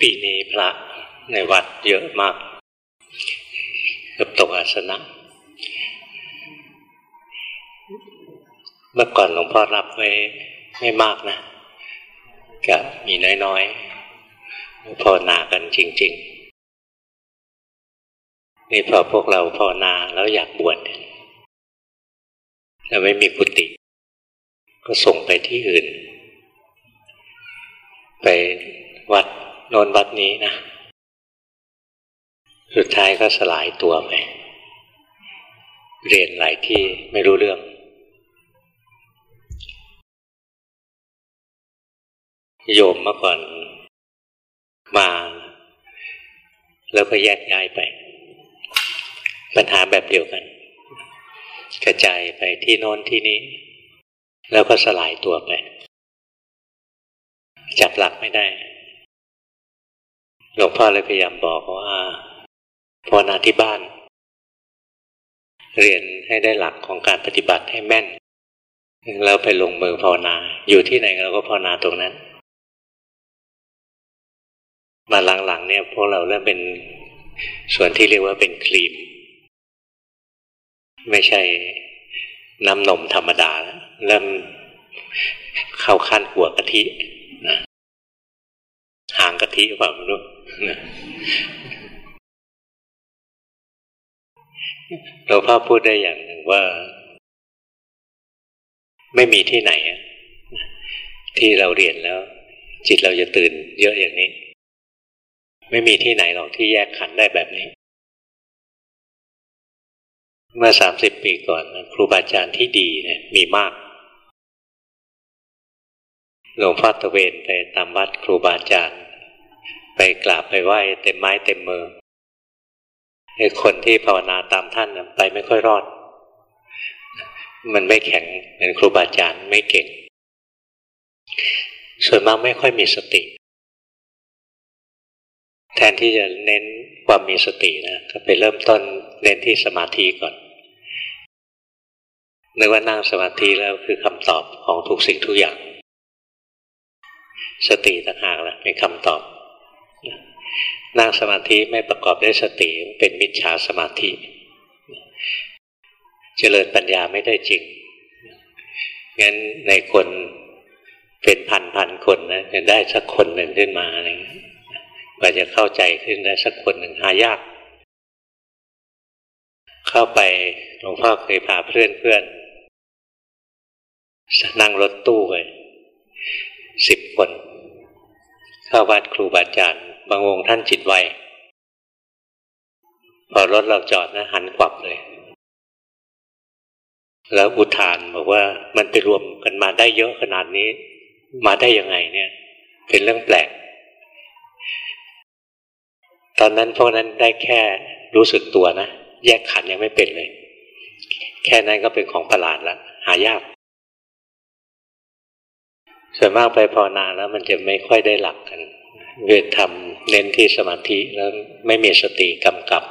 ปีนี้พระในวัดเยอะมากกับตกอาสนะ เมื่อก่อนหลวงพ่อรับไว้ไม่มากนะก็มีน้อยๆภาวนากันจริง ๆ นี่พอพวกเราภาวนาแล้วอยากบวชแต่ไม่มีกุฏิก็ส่งไปที่อื่น ไปวัด โนนวัดนี้นะ สุดท้ายก็สลายตัวไป เรียนหลายที่ไม่รู้เรื่อง โยมเมื่อก่อนมา แล้วก็แยกย้ายไป ปัญหาแบบเดียวกัน กระจายไปที่โน้นที่นี้ แล้วก็สลายตัวไป จับหลักไม่ได้ หลวงพ่อเลยพยายามบอกว่าภาวนาที่บ้าน เรียนให้ได้หลักของการปฏิบัติให้แม่นแล้วไปลงมือภาวนา อยู่ที่ไหนเราก็ภาวนาตรงนั้น มาหลังๆเนี่ยพวกเราเริ่มเป็นส่วนที่เรียกว่าเป็นครีม ไม่ใช่น้ำนมธรรมดาแล้วเริ่มเข้าขั้นหัวกะทิ หางกะทิเปล่าไม่รู้หลวงพ่อพูดได้อย่างหนึ่งว่า ไม่มีที่ไหน ที่เราเรียนแล้ว จิตเราจะตื่นเยอะอย่างนี้ ไม่มีที่ไหนหรอกที่แยกขันได้แบบนี้ เมื่อสามสิบปีก่อน ครูบาอาจารย์ที่ดีเนี่ยมีมากหลวงพ่อตะเวนไปตามวัดครูบาอาจารย์ ไปกราบไปไหว้เต็มไม้เต็มมือไอ้คนที่ภาวนาตามท่านไปไม่ค่อยรอด มันไม่แข็งเหมือนครูบาอาจารย์ไม่เก่ง ส่วนมากไม่ค่อยมีสติ แทนที่จะเน้นความมีสตินะก็ไปเริ่มต้นเน้นที่สมาธิก่อนนึกว่านั่งสมาธิแล้วคือคำตอบของทุกสิ่งทุกอย่าง สติต่างหากละเป็นคำตอบ นั่งสมาธิไม่ประกอบด้วยสติเป็นมิจฉาสมาธิ เจริญปัญญาไม่ได้จริง งั้นในคนเป็นพันพันคนนะจะได้สักคนหนึ่งขึ้นมาอะไรกว่าจะเข้าใจขึ้นได้สักคนหนึ่งหายาก เข้าไปหลวงพ่อเคยพาเพื่อนเพื่อนนั่งรถตู้ไปสิบคน เข้าวัดครูบาอาจารย์ บางองค์ท่านจิตไวพอรถเราจอดนะหันกวับเลย แล้วอุทานบอกว่ามันไปรวมกันมาได้เยอะขนาดนี้ มาได้ยังไงเนี่ย เป็นเรื่องแปลก ตอนนั้นพวกนั้นได้แค่รู้สึกตัวนะ แยกขันยังไม่เป็นเลย แค่นั้นก็เป็นของประหลาดล้วหายาก ส่วนมากไปพอนาแล้วมันจะไม่ค่อยได้หลักกันเวททำเน้นที่สมาธิแล้วไม่มีสติกำกับ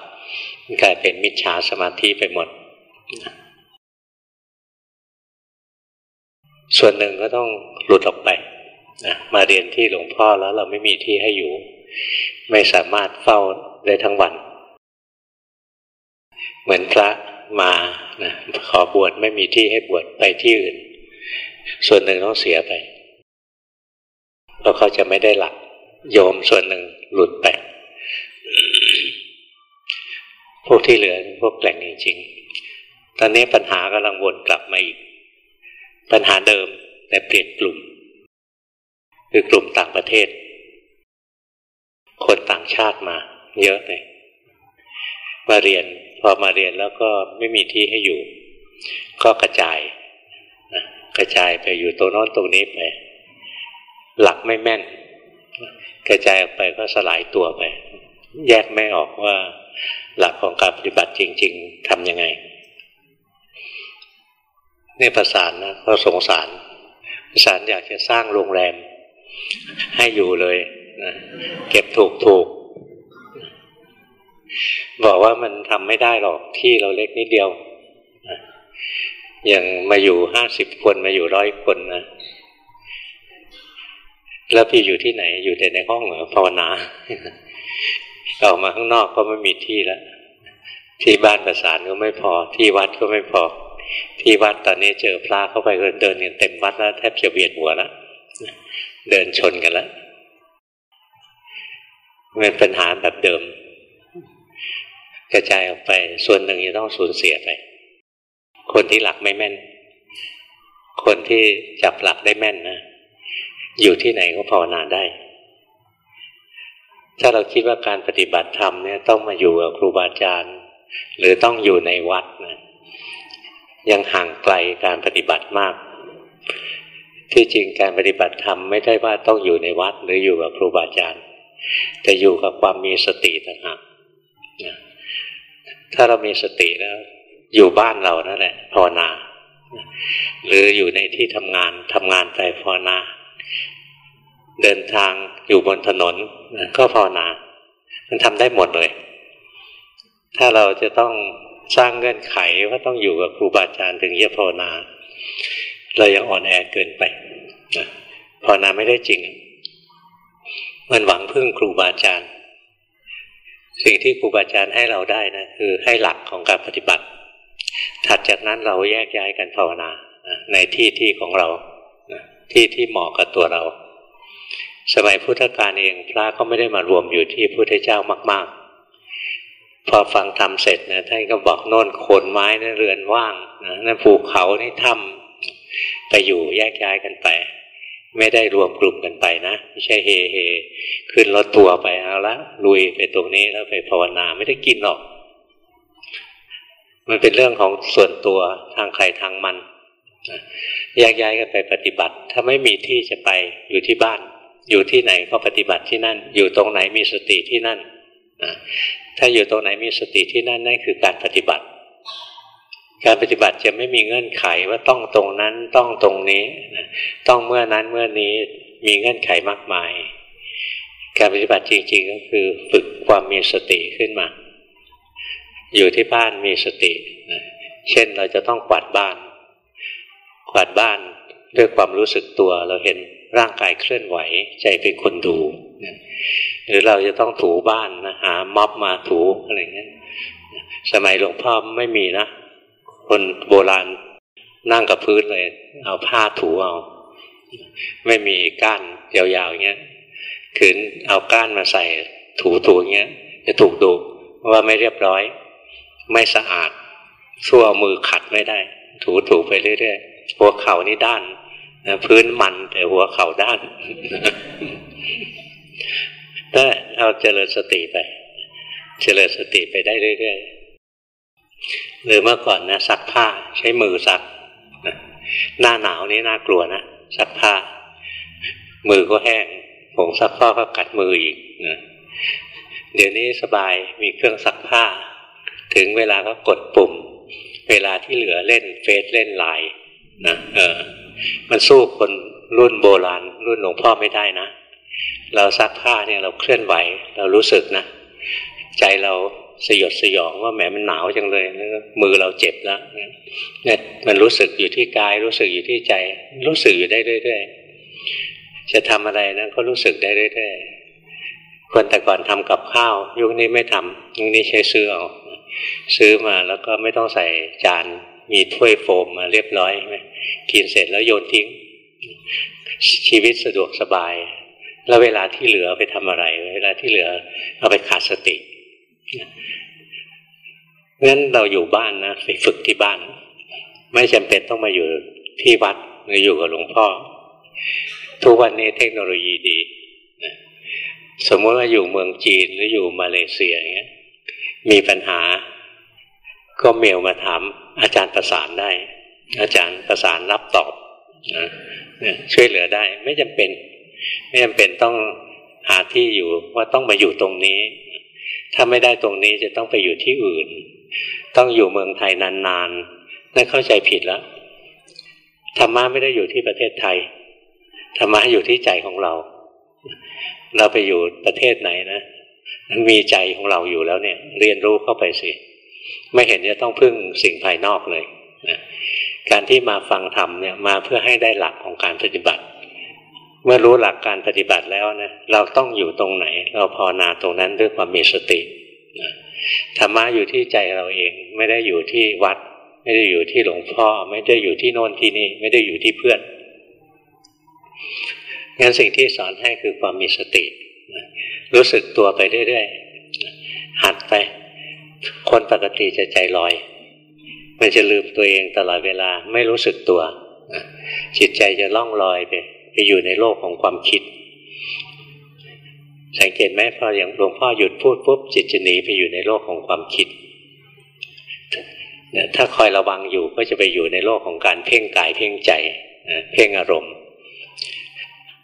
กลายเป็นมิจฉาสมาธิไปหมด ส่วนหนึ่งก็ต้องหลุดออกไปนะมาเรียนที่หลวงพ่อแล้วเราไม่มีที่ให้อยู่ ไม่สามารถเฝ้าได้ทั้งวัน เหมือนพระมานะขอบวชไม่มีที่ให้บวชไปที่อื่น ส่วนหนึ่งต้องเสียไป เพราะเขาจะไม่ได้หลักโยมส่วนหนึ่งหลุดไปพวกที่เหลือพวกแกล่งจริงๆตอนนี้ปัญหากำลังวนกลับมาอีก ปัญหาเดิมแต่เปลี่ยนกลุ่ม คือกลุ่มต่างประเทศ คนต่างชาติมา เยอะเลยมาเรียนพอมาเรียนแล้วก็ไม่มีที่ให้อยู่ ก็กระจายกระจายไปอยู่ตรงโน้นตรงนี้ไป หลักไม่แม่น กระจายออกไปก็สลายตัวไป แยกไม่ออกว่าหลักของการปฏิบัติจริง ๆทำยังไงนี่ประสานนะก็สงสาร ประสานอยากจะสร้างโรงแรม ให้อยู่เลยนะเก็บถูกถูกบอกว่ามันทำไม่ได้หรอกที่เราเล็กนิดเดียวอย่างมาอยู่ห้าสิบคนมาอยู่ร้อยคนนะ แล้วพี่อยู่ที่ไหน อยู่แต่ในห้องเหรอภาวนาออกมาข้างนอกก็ไม่มีที่แล้วที่บ้านประสานก็ไม่พอ ที่วัดก็ไม่พอ ที่วัดตอนนี้เจอพระเข้าไปก็เดินกันเต็มวัดแล้วแทบจะเวียนหัวแล้วเดินชนกันแล้วเป็นปัญหาแบบเดิม กระจายออกไป ส่วนหนึ่งจะต้องสูญเสียไป คนที่หลักไม่แม่น คนที่จับหลักได้แม่นนะ อยู่ที่ไหนก็ภาวนาได้ ถ้าเราคิดว่าการปฏิบัติธรรมเนี่ยต้องมาอยู่กับครูบาอาจารย์ หรือต้องอยู่ในวัดนะยังห่างไกลการปฏิบัติมาก ที่จริงการปฏิบัติธรรมไม่ได้ว่าต้องอยู่ในวัด หรืออยู่กับครูบาอาจารย์ แต่อยู่กับความมีสติต่างหากถ้าเรามีสติแล้ว อยู่บ้านเรานั่นแหละภาวนา หรืออยู่ในที่ทำงานทำงานไปภาวนา เดินทางอยู่บนถนนก็ภาวนา มันทำได้หมดเลย ถ้าเราจะต้องสร้างเงื่อนไขว่าต้องอยู่กับครูบาอาจารย์ถึงจะภาวนา เรายังอ่อนแอเกินไปภาวนาไม่ได้จริง มันหวังพึ่งครูบาอาจารย์ สิ่งที่ครูบาอาจารย์ให้เราได้นะคือให้หลักของการปฏิบัติ ถัดจากนั้นเราแยกย้ายกันภาวนาในที่ที่ของเราที่ที่เหมาะกับตัวเรา สมัยพุทธกาลเองพระก็ไม่ได้มารวมอยู่ที่พุทธเจ้ามาก ๆ พอฟังธรรมเสร็จนะท่านก็บอกโน่นโคนไม้นั่นเรือนว่างนะนั่นภูเขานี่ถ้ำไปอยู่แยกย้ายกันไป ไม่ได้รวมกลุ่มกันไปนะไม่ใช่เฮเฮขึ้นรถตัวไปเอาละลุยไปตรงนี้แล้วไปภาวนาไม่ได้กินหรอก มันเป็นเรื่องของส่วนตัวทางใครทางมันแยกย้ายกันไปปฏิบัติ ถ้าไม่มีที่จะไปอยู่ที่บ้าน อยู่ที่ไหนก็ปฏิบัติที่นั่น อยู่ตรงไหนมีสติที่นั่นถ้าอยู่ตรงไหนมีสติที่นั่นนั่นคือการปฏิบัติ การปฏิบัติจะไม่มีเงื่อนไขว่าต้องตรงนั้นต้องตรงนี้ต้องเมื่อนั้นเมื่อนี้มีเงื่อนไขมากมาย การปฏิบัติจริงๆก็คือฝึกความมีสติขึ้นมา อยู่ที่บ้านมีสติเช่นเราจะต้องกวาดบ้าน กวาดบ้านด้วยความรู้สึกตัวเราเห็น ร่างกายเคลื่อนไหว ใจเป็นคนดูหรือเราจะต้องถูบ้านนะหาม็อบมาถูอะไรเงี้ยสมัยหลวงพ่อไม่มีนะ คนโบราณนั่งกับพื้นเลย เอาผ้าถูเอา ไม่มีก้านยาวๆเงี้ยขืนเอาก้านมาใส่ถูถูเงี้ย จะถูกดูว่าไม่เรียบร้อย ไม่สะอาดชั่วมือขัดไม่ได้ ถูถูไปเรื่อยๆหัวเข่านี่ด้าน พื้นมันแต่หัวเข่าด้านถ้าเอาเจริญสติไป เจริญสติไปได้เรื่อยๆหรือเมื่อก่อนนะซักผ้าใช้มือซัก หน้าหนาวนี่น่ากลัวนะซักผ้า มือก็แห้งผงซักผ้าก็กัดมืออีกนะเดี๋ยวนี้สบายมีเครื่องซักผ้า ถึงเวลาก็กดปุ่ม เวลาที่เหลือเล่นเฟซเล่นไลน์นะเออ มันสู้คนรุ่นโบราณ รุ่นหลวงพ่อไม่ได้นะ เราซักผ้าเนี่ยเราเคลื่อนไหว เรารู้สึกนะ ใจเราสยดสยองว่าแหมมันหนาวจังเลยมือเราเจ็บแล้วเนี่ยมันรู้สึกอยู่ที่กาย รู้สึกอยู่ที่ใจ รู้สึกอยู่ได้เรื่อยๆจะทำอะไรนะก็รู้สึกได้เรื่อยๆคนแต่ก่อนทำกับข้าว ยุคนี้ไม่ทำยุคนี้ใช้ซื้อเอาซื้อมาแล้วก็ไม่ต้องใส่จาน มีถ้วยโฟมมาเรียบร้อยไหมกินเสร็จแล้วโยนทิ้ง ชีวิตสะดวกสบาย แล้วเวลาที่เหลือไปทำอะไร เวลาที่เหลือเอาไปขาดสติงั้นเราอยู่บ้านนะไปฝึกที่บ้าน ไม่จำเป็นต้องมาอยู่ที่วัดหรืออยู่กับหลวงพ่อ ทุกวันนี้เทคโนโลยีดีสมมติว่าอยู่เมืองจีนหรืออยู่มาเลเซียอย่างเงี้ยมีปัญหาก็เมลมาถาม อาจารย์ประสานได้ อาจารย์ประสานรับตอบนะช่วยเหลือได้ ไม่จำเป็น ไม่จำเป็นต้องหาที่อยู่ว่าต้องมาอยู่ตรงนี้ ถ้าไม่ได้ตรงนี้จะต้องไปอยู่ที่อื่น ต้องอยู่เมืองไทยนานๆนั่นเข้าใจผิดแล้วธรรมะไม่ได้อยู่ที่ประเทศไทยธรรมะอยู่ที่ใจของเรา เราไปอยู่ประเทศไหนนะมีใจของเราอยู่แล้วเนี่ย เรียนรู้เข้าไปสิ ไม่เห็นจะต้องพึ่งสิ่งภายนอกเลยนะการที่มาฟังธรรมเนี่ยมาเพื่อให้ได้หลักของการปฏิบัติ เมื่อรู้หลักการปฏิบัติแล้วนะเราต้องอยู่ตรงไหน เราภาวนาตรงนั้นด้วยความมีสติธรรมะอยู่ที่ใจเราเองไม่ได้อยู่ที่วัด ไม่ได้อยู่ที่หลวงพ่อ ไม่ได้อยู่ที่โน่นที่นี่ ไม่ได้อยู่ที่เพื่อนงั้นสิ่งที่สอนให้คือความมีสติ รู้สึกตัวไปเรื่อยๆหัดไป คนปกติจะใจลอย มันจะลืมตัวเองตลอดเวลาไม่รู้สึกตัว จิตใจจะล่องลอยไปไปอยู่ในโลกของความคิด สังเกตไหมพออย่างหลวงพ่อหยุดพูดปุ๊บจิตจะหนีไปอยู่ในโลกของความคิดถ้าคอยระวังอยู่ก็จะไปอยู่ในโลกของการเพ่งกายเพ่งใจเพ่งอารมณ์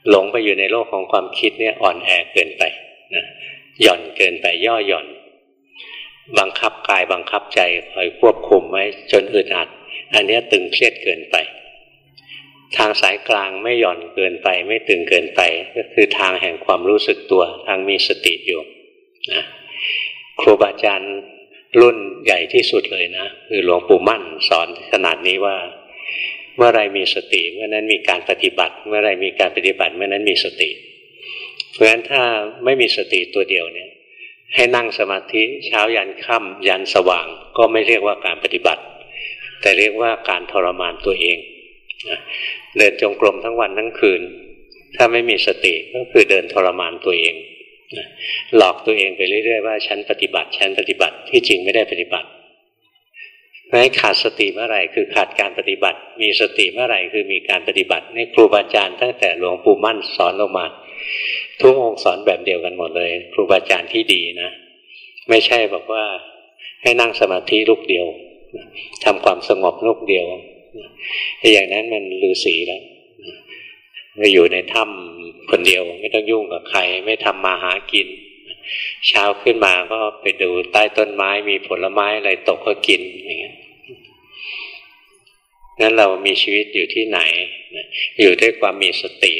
หลงไปอยู่ในโลกของความคิดเนี่ยอ่อนแอเกินไปนะหย่อนเกินไปย่อหย่อน บังคับกายบังคับใจคอยควบคุมไว้จนอึดอัด อันนี้ตึงเครียดเกินไป ทางสายกลางไม่หย่อนเกินไป ไม่ตึงเกินไป ก็คือทางแห่งความรู้สึกตัว ทางมีสติอยู่นะครูบาอาจารย์รุ่นใหญ่ที่สุดเลยนะ คือหลวงปู่มั่นสอนขนาดนี้ว่า เมื่อไรมีสติเมื่อนั้นมีการปฏิบัติ เมื่อไรมีการปฏิบัติเมื่อนั้นมีสติ เพราะฉะนั้นถ้าไม่มีสติตัวเดียวเนี่ย ให้นั่งสมาธิเช้ายันค่ำยันสว่าง ก็ไม่เรียกว่าการปฏิบัติ แต่เรียกว่าการทรมานตัวเองเดินจงกรมทั้งวันทั้งคืน ถ้าไม่มีสติก็คือเดินทรมานตัวเองหลอกตัวเองไปเรื่อยๆว่าฉันปฏิบัติฉันปฏิบัติที่จริงไม่ได้ปฏิบัติเพราะขาดสติเมื่อไหร่คือขาดการปฏิบัติ มีสติเมื่อไหร่คือมีการปฏิบัตินี่ครูบาอาจารย์ตั้งแต่หลวงปู่มั่นสอนลงมา ทุกองค์สอนแบบเดียวกันหมดเลย ครูบาอาจารย์ที่ดีนะ ไม่ใช่บอกว่าให้นั่งสมาธิลูกเดียวทำความสงบลูกเดียวถ้าอย่างนั้นมันลือสีแล้วไปอยู่ในถ้ำคนเดียว ไม่ต้องยุ่งกับใคร ไม่ทำมาหากิน เช้าขึ้นมาก็ไปดูใต้ต้นไม้มีผลไม้อะไรตกก็กินอย่างเงี้ยนั้นเรามีชีวิตอยู่ที่ไหน อยู่ด้วยความมีสติ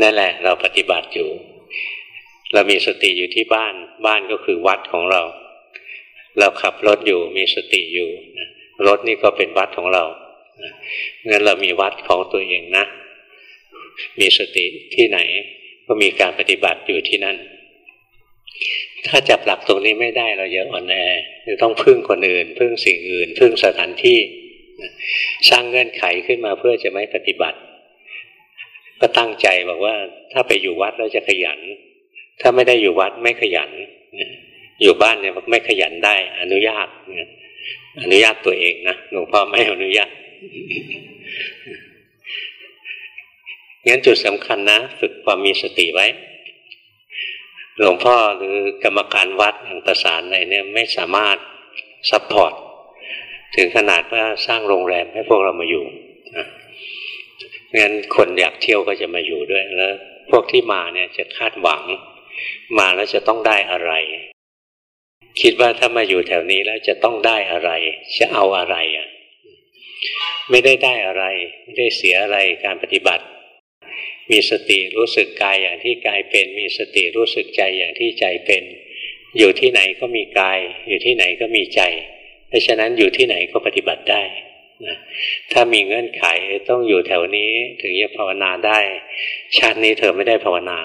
นั่นแหละเราปฏิบัติอยู่ เรามีสติอยู่ที่บ้าน บ้านก็คือวัดของเรา เราขับรถอยู่มีสติอยู่รถนี่ก็เป็นวัดของเรางั้นเรามีวัดของตัวเองนะ มีสติที่ไหน ก็มีการปฏิบัติอยู่ที่นั่น ถ้าจับหลักตรงนี้ไม่ได้เราเยอะอ่อนแอจะต้องพึ่งคนอื่น พึ่งสิ่งอื่น พึ่งสถานที่ สร้างเงื่อนไขขึ้นมาเพื่อจะไม่ปฏิบัติ ก็ตั้งใจบอกว่าถ้าไปอยู่วัดแล้วจะขยัน ถ้าไม่ได้อยู่วัดไม่ขยัน อยู่บ้านเนี่ยไม่ขยันได้ อนุญาตอนุญาตตัวเองนะหลวงพ่อไม่อนุญาตงั้นจุดสำคัญนะ ฝึกความมีสติไว้ หลวงพ่อหรือกรรมการวัดอย่างประสานอะไรเนี่ยไม่สามารถ support ถึงขนาดว่าสร้างโรงแรมให้พวกเรามาอยู่นะงั้นคนอยากเที่ยวก็จะมาอยู่ด้วยแล้วพวกที่มาเนี่ยจะคาดหวัง มาแล้วจะต้องได้อะไร คิดว่าถ้ามาอยู่แถวนี้แล้วจะต้องได้อะไร จะเอาอะไรอะ ไม่ได้ได้อะไร ไม่ได้เสียอะไรการปฏิบัติ มีสติรู้สึกกายอย่างที่กายเป็น มีสติรู้สึกใจอย่างที่ใจเป็น อยู่ที่ไหนก็มีกาย อยู่ที่ไหนก็มีใจ เพราะฉะนั้นอยู่ที่ไหนก็ปฏิบัติได้นะถ้ามีเงื่อนไขต้องอยู่แถวนี้ถึงจะภาวนาได้ ชาตินี้เธอไม่ได้ภาวนา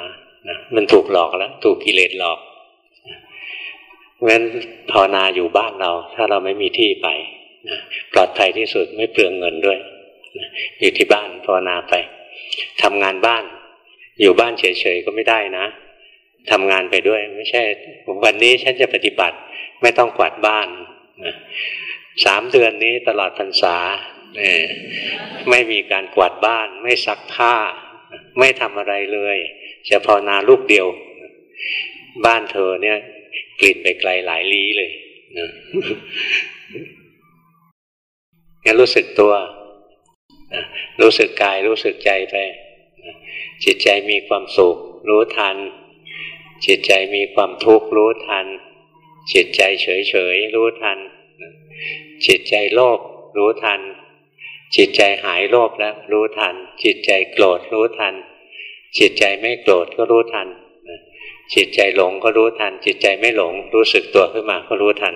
นะมันถูกหลอกแล้ว ถูกกิเลสหลอกงั้นภาวนาอยู่บ้านเรา ถ้าเราไม่มีที่ไปนะปลอดภัยที่สุดไม่เปลืองเงินด้วยนะอยู่ที่บ้านภาวนาไปทำงานบ้าน อยู่บ้านเฉยๆก็ไม่ได้นะทำงานไปด้วย ไม่ใช่วันนี้ฉันจะปฏิบัติ ไม่ต้องกวาดบ้านสามเดือนนี้ตลอดพรรษาไม่มีการกวาดบ้าน ไม่ซักผ้า ไม่ทำอะไรเลย จะภาวนาลูกเดียว บ้านเธอเนี่ยกลิ่นไปไกลหลายลี้เลยงั้นรู้สึกตัวรู้สึกกายรู้สึกใจไปจิตใจมีความสุขรู้ทัน จิตใจมีความทุกข์รู้ทัน จิตใจเฉยๆรู้ทันจิตใจโลภรู้ทัน จิตใจหายโลภแล้วรู้ทัน จิตใจโกรธรู้ทัน จิตใจไม่โกรธก็รู้ทันจิตใจหลงก็รู้ทัน จิตใจไม่หลง รู้สึกตัวขึ้นมาก็รู้ทัน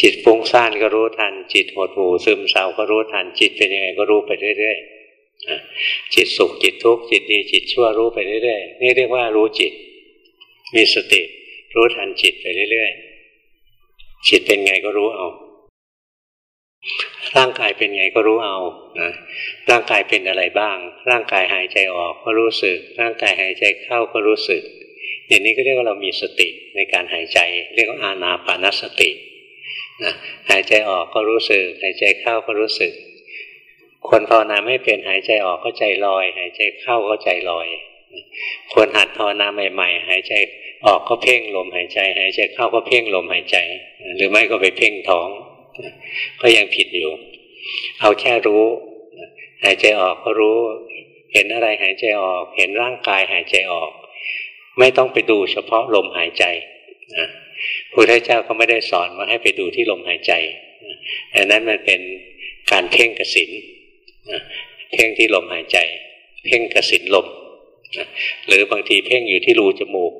จิตฟุ้งซ่านก็รู้ทัน จิตหดหู่ซึมเศร้าก็รู้ทัน จิตเป็นยังไงก็รู้ไปเรื่อยๆจิตสุขจิตทุกข์จิตดีจิตชั่วรู้ไปเรื่อยๆนี่เรียกว่ารู้จิต มีสติ รู้ทันจิตไปเรื่อยๆจิตเป็นไงก็รู้เอา ร่างกายเป็นไงก็รู้เอานะร่างกายเป็นอะไรบ้าง ร่างกายหายใจออกก็รู้สึก ร่างกายหายใจเข้าก็รู้สึก อย่างนี้ก็เรียกว่าเรามีสติในการหายใจ เรียกว่าอานาปานสตินะหายใจออกก็รู้สึก หายใจเข้าก็รู้สึก คนภาวนาไม่เป็นหายใจออกก็ใจลอย หายใจเข้าก็ใจลอย คนหัดภาวนาใหม่ๆ หายใจออกก็เพ่งลมหายใจ หายใจเข้าก็เพ่งลมหายใจ หรือไม่ก็ไปเพ่งท้อง ก็ยังผิดอยู่ เอาแค่รู้หายใจออกก็รู้ เห็นอะไรหายใจออก เห็นร่างกายหายใจออก ไม่ต้องไปดูเฉพาะลมหายใจนะพระพุทธเจ้าก็ไม่ได้สอนว่าให้ไปดูที่ลมหายใจอันนั้นมันเป็นการเพ่งกสินเพ่งที่ลมหายใจ เพ่งกสินลม หรือบางทีเพ่งอยู่ที่รูจมูก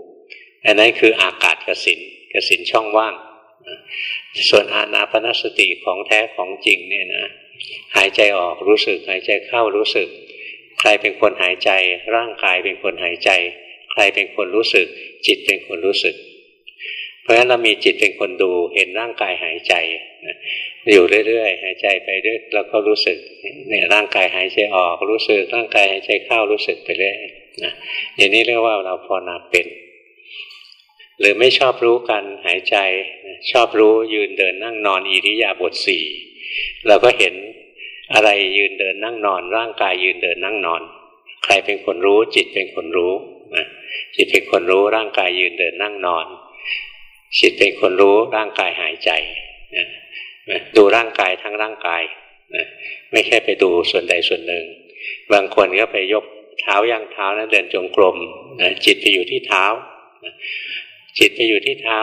อันนั้นคืออากาศกสินกสินช่องว่าง ส่วนอานาปนสติของแท้ของจริงเนี่ยนะหายใจออกรู้สึกหายใจเข้ารู้สึก ใครเป็นคนหายใจ ร่างกายเป็นคนหายใจ ใครเป็นคนรู้สึก จิตเป็นคนรู้สึก เพราะฉะนั้นเรามีจิตเป็นคนดูเห็นร่างกายหายใจอยู่เรื่อยๆหายใจไปเรื่อยแล้วก็รู้สึกเนี่ยร่างกายหายใจออกรู้สึก ร่างกายหายใจเข้ารู้สึกไปเรื่อยนะอย่างนี้เรียกว่าเราภาวนาเป็น หรือไม่ชอบรู้กันหายใจ ชอบรู้ยืนเดินนั่งนอนอิริยาบถสี่เราก็เห็นอะไรยืนเดินนั่งนอน ร่างกายยืนเดินนั่งนอน ใครเป็นคนรู้ จิตเป็นคนรู้นะจิตเป็นคนรู้ร่างกายยืนเดินนั่งนอน จิตเป็นคนรู้ร่างกายหายใจนะดูร่างกายทั้งร่างกายนะไม่ใช่ไปดูส่วนใดส่วนหนึ่ง บางคนก็ไปยกเท้าย่างเท้านั้นเดินจงกรมนะจิตไปอยู่ที่เท้านะ จิตไปอยู่ที่เท้า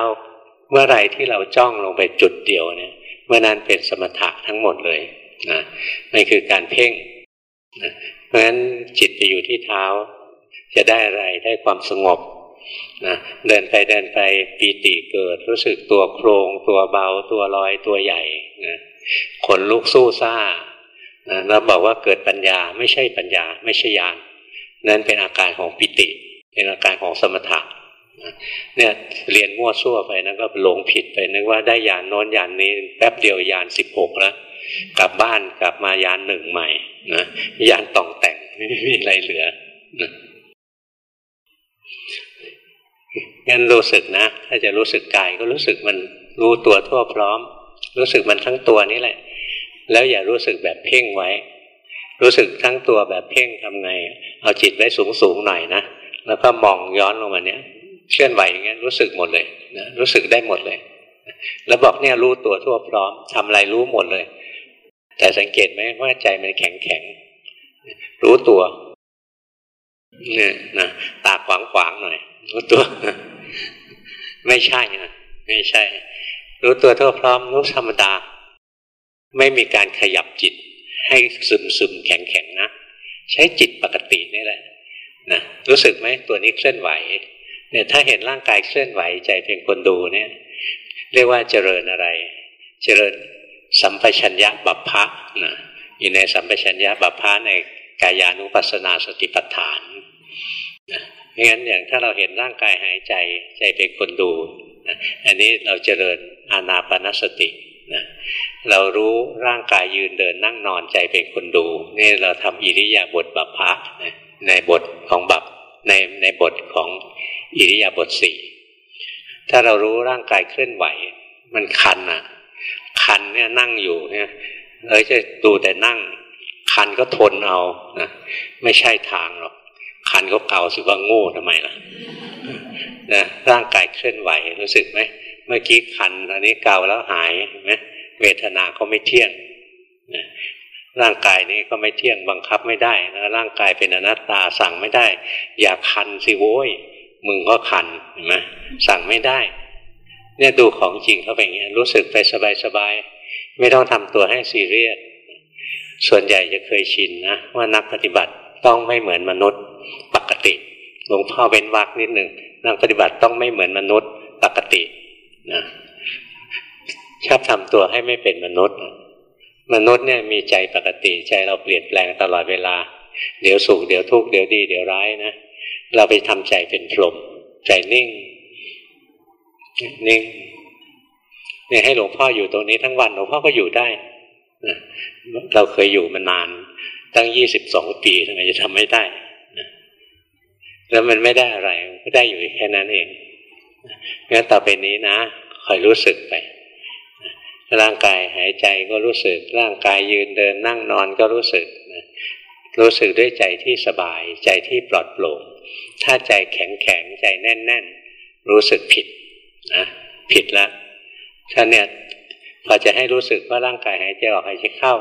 เมื่อไรที่เราจ้องลงไปจุดเดียวเนี่ยเมื่อนั้นเป็นสมถะทั้งหมดเลยนะนั่นคือการเพ่งนะเพราะฉะนั้นจิตไปอยู่ที่เท้า จะได้อะไรได้ความสงบนะเดินไปเดินไปปีติเกิด รู้สึกตัวโครง ตัวเบาตัวลอยตัวใหญ่นะขนลุกสู้ซ่านะแล้วบอกว่าเกิดปัญญาไม่ใช่ปัญญา ไม่ใช่ญาณนั่นเป็นอาการของปิติ เป็นอาการของสมถะ เนี่ยเรียนมั่วซั่วไปนะก็หลงผิดไปนึกว่าได้ยานโน้นยานนี้แป๊บเดียวยานสิบหกแล้วกลับบ้านกลับมายานหนึ่งใหม่นะยานต่องแต่งไม่มีอะไรเหลือนะงั้นรู้สึกนะ ถ้าจะรู้สึกกายก็รู้สึกมันรู้ตัวทั่วพร้อม รู้สึกมันทั้งตัวนี้แหละ แล้วอย่ารู้สึกแบบเพ่งไว้ รู้สึกทั้งตัวแบบเพ่งทำไง เอาจิตไว้สูงสูงหน่อยนะแล้วก็มองย้อนลงมาเนี้ย เคลื่อนไหวอย่างเงี้ยรู้สึกหมดเลยนะรู้สึกได้หมดเลย แล้วบอกเนี่ยรู้ตัวทั่วพร้อมทำอะไรรู้หมดเลย แต่สังเกตไหมว่าใจมันแข็งแข็งรู้ตัวเนี่ยนะตาขวางขวางหน่อย รู้ตัว ไม่ใช่นะไม่ใช่ รู้ตัวทั่วพร้อมรู้ธรรมดา ไม่มีการขยับจิต ให้ซึมซึมแข็งแข็งนะใช้จิตปกตินี่แหละนะรู้สึกไหมตัวนี้เคลื่อนไหว เนี่ยถ้าเห็นร่างกายเคลื่อนไหวใจเป็นคนดูเนี่ย เรียกว่าเจริญอะไร เจริญสัมปชัญญะบัพพะนะอยู่ในสัมปชัญญะบัพพะในกายานุปัสสนาสติปัฏฐานนะงั้นอย่างถ้าเราเห็นร่างกายหายใจใจเป็นคนดูนะอันนี้เราเจริญอานาปนสตินะเรารู้ร่างกายยืนเดินนั่งนอนใจเป็นคนดู นี่เราทำอิริยาบถบัพพะนะในบทของบัพในในบทของ อิริยาบถสี่ถ้าเรารู้ร่างกายเคลื่อนไหว มันคันอะ คันเนี่ยนั่งอยู่เนี่ยเอ้ยจะดูแต่นั่ง คันก็ทนเอานะไม่ใช่ทางหรอกคันก็เก่าสิว่าโง่ทำไมล่ะนะร่างกายเคลื่อนไหวรู้สึกไหมเมื่อกี้คันตอนนี้เก่าแล้วหายเห็นไหมเวทนาก็ไม่เที่ยงนะร่างกายนี้ก็ไม่เที่ยงบังคับไม่ได้แล้วร่างกายเป็นอนัตตาสั่งไม่ได้ อย่าคันสิโว้ย มึงก็คันเห็นไหมสั่งไม่ได้ เนี่ยดูของจริงเข้าไปอย่างเงี้ยรู้สึกไปสบายๆไม่ต้องทำตัวให้ซีเรียสส่วนใหญ่จะเคยชินนะว่านักปฏิบัติต้องไม่เหมือนมนุษย์ปกติหลวงพ่อเป็นวักนิดหนึ่งนักปฏิบัติต้องไม่เหมือนมนุษย์ปกตินะชอบทำตัวให้ไม่เป็นมนุษย์ มนุษย์เนี่ยมีใจปกติใจเราเปลี่ยนแปลงตลอดเวลา เดี๋ยวสุขเดี๋ยวทุกข์เดี๋ยวดี เดี๋ยวร้ายนะ เราไปทำใจเป็นพรหมใจนิ่ง นิ่งเนี่ยให้หลวงพ่ออยู่ตรงนี้ทั้งวันหลวงพ่อก็อยู่ได้นะเราเคยอยู่มานานตั้งยี่สิบสองปีทำไมจะทำไม่ได้นะแล้วมันไม่ได้อะไรก็ได้อยู่แค่นั้นเองงั้นต่อไปนี้นะคอยรู้สึกไป ร่างกายหายใจก็รู้สึก ร่างกายยืนเดินนั่งนอนก็รู้สึกนะ รู้สึกด้วยใจที่สบาย ใจที่ปลอดโปร่ง ถ้าใจแข็งแข็งใจแน่นแน่นรู้สึกผิดนะผิดแล้วท่านเนี่ยพอจะให้รู้สึกว่าร่างกายหายใจออกหายใจเข้า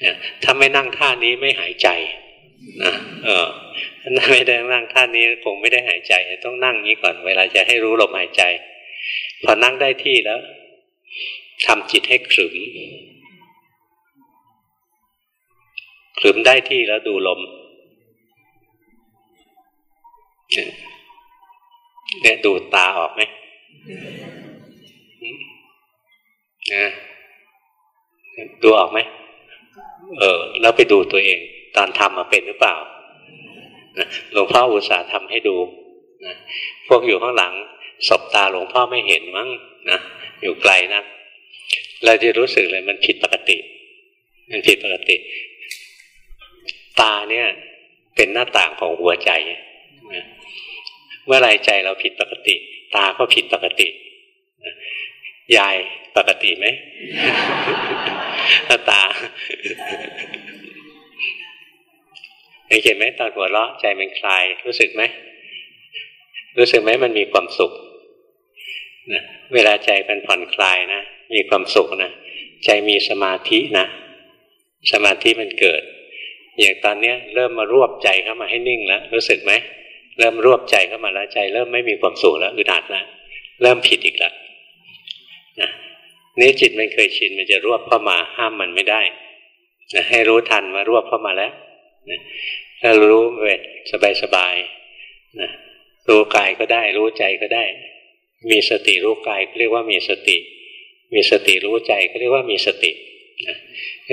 เนี่ยถ้าไม่นั่งท่านี้ไม่หายใจนะเออถ้าไม่ได้นั่งท่านี้คงไม่ได้หายใจ ต้องนั่งนี้ก่อน เวลาจะให้รู้ลมหายใจ พอนั่งได้ที่แล้วทำจิตให้ขรึม ขรึมได้ที่แล้วดูลมเนี่ยดูตาออกไหมนะดูออกไหม เออ แล้วไปดูตัวเอง ตอนทำมาเป็นหรือเปล่าหลวงพ่ออุตส่าห์ทำให้ดูนะพวกอยู่ข้างหลังศบตาหลวงพ่อไม่เห็นมั้งนะอยู่ไกลนะเราจะรู้สึกเลยมันผิดปกติ มันผิดปกติ ตาเนี่ย เป็นหน้าต่างของหัวใจ เมื่อไรใจเราผิดปกติ ตาก็ผิดปกติ ยายปกติไหมตาเห็นไหมตอนหัวเราะใจมันคลาย รู้สึกไหมรู้สึกไหมมันมีความสุขนะเวลาใจมันผ่อนคลายนะมีความสุขนะใจมีสมาธินะสมาธิมันเกิด อย่างตอนเนี้ยเริ่มมารวบใจเข้ามาให้นิ่งแล้วรู้สึกไหมเริ่มรวบใจเข้ามาแล้วใจ เริ่มไม่มีความสุขแล้วอึดอัดแล้วเริ่มผิดอีกแล้วนะนี่จิตมันเคยชินมันจะรวบเข้ามาห้ามมันไม่ได้นะให้รู้ทันมารวบเข้ามาแล้วนะถ้ารู้ไปสบายสบายนะรู้กายก็ได้รู้ใจก็ได้ มีสติรู้กายเรียกว่ามีสติ มีสติรู้ใจก็เรียกว่ามีสตินะ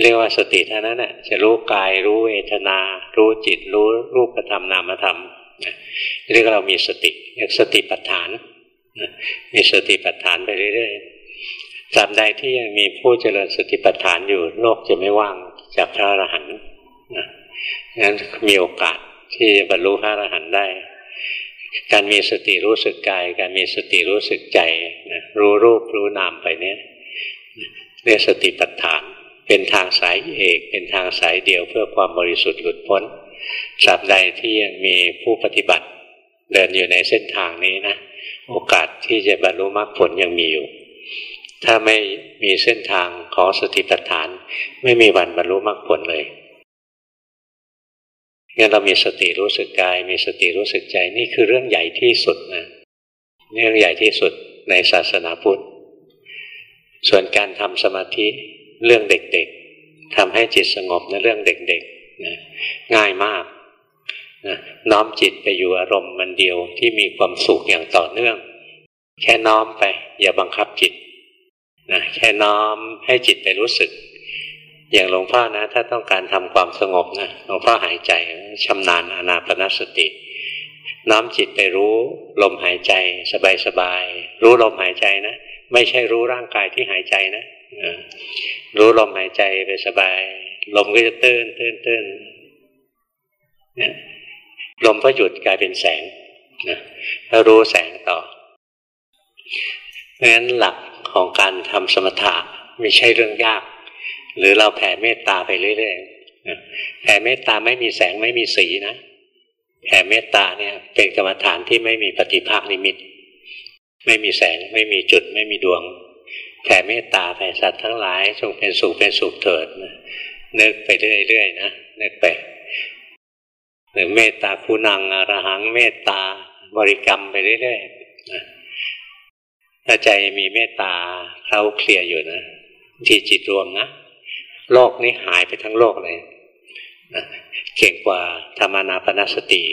เรียกว่าสติเท่านั้นแหะจะรู้กายรู้เวทนา รู้จิต รู้รูปธรรมนามธรรมเรียกเรามีสติเรียกสติปัฏฐานมีสติปัฏฐานไปเรื่อยๆตราบใดที่ยังมีผู้เจริญสติปัฏฐานอยู่โลกจะไม่ว่างจากพระอรหันต์งั้นมีโอกาสที่จะบรรลุพระอรหันต์ได้ การมีสติรู้สึกกาย การมีสติรู้สึกใจ รู้รูปรู้นามไปเนี้ยเรียกสติปัฏฐาน เป็นทางสายเอก เป็นทางสายเดียวเพื่อความบริสุทธิ์หลุดพ้นสาบใดที่ยังมีผู้ปฏิบัติ เดินอยู่ในเส้นทางนี้นะ โอกาสที่จะบรรลุมรรคผลยังมีอยู่ ถ้าไม่มีเส้นทางของสติปัฏฐาน ไม่มีวันบรรลุมรรคผลเลยงั้นเรามีสติรู้สึกกาย มีสติรู้สึกใจนี่คือเรื่องใหญ่ที่สุดนะเรื่องใหญ่ที่สุดในศาสนาพุทธส่วนการทำสมาธิ เรื่องเด็กๆทำให้จิตสงบในเรื่องเด็กๆนะง่ายมากนะน้อมจิตไปอยู่อารมณ์มันเดียวที่มีความสุขอย่างต่อเนื่อง แค่น้อมไป อย่าบังคับจิตนะแค่น้อมให้จิตไปรู้สึก อย่างหลวงพ่อนะ ถ้าต้องการทำความสงบนะหลวงพ่อหายใจชำนาญอนาปนสติ น้อมจิตไปรู้ ลมหายใจ สบายๆรู้ลมหายใจนะ ไม่ใช่รู้ร่างกายที่หายใจนะ รู้ลมหายใจไปสบาย ลมก็จะตื้นตื้นตื้นลมก็หยุดกลายเป็นแสงนะแล้วรู้แสงต่อเพราะฉะนั้นหลักของการทำสมถะไม่ใช่เรื่องยาก หรือเราแผ่เมตตาไปเรื่อยๆแผ่เมตตาไม่มีแสงไม่มีสีนะแผ่เมตตาเนี่ย เป็นกรรมฐานที่ไม่มีปฏิภาคนิมิต ไม่มีแสงไม่มีจุด ไม่มีดวง ผ่เมตตาแผ่สัตว์ทั้งหลายจงเป็นสุขเป็นสุขเถิดนึกไปเรื่อยๆนะนึกไปหรือเมตตาคุณังอรหังเมตตาบริกรรมไปเรื่อยๆนะถ้าใจมีเมตตาเขาเคลียร์อยู่นะที่จิตรวมนะโลกนี้หายไปทั้งโลกเลยนะเก่งกว่าธรรมานาปนสติ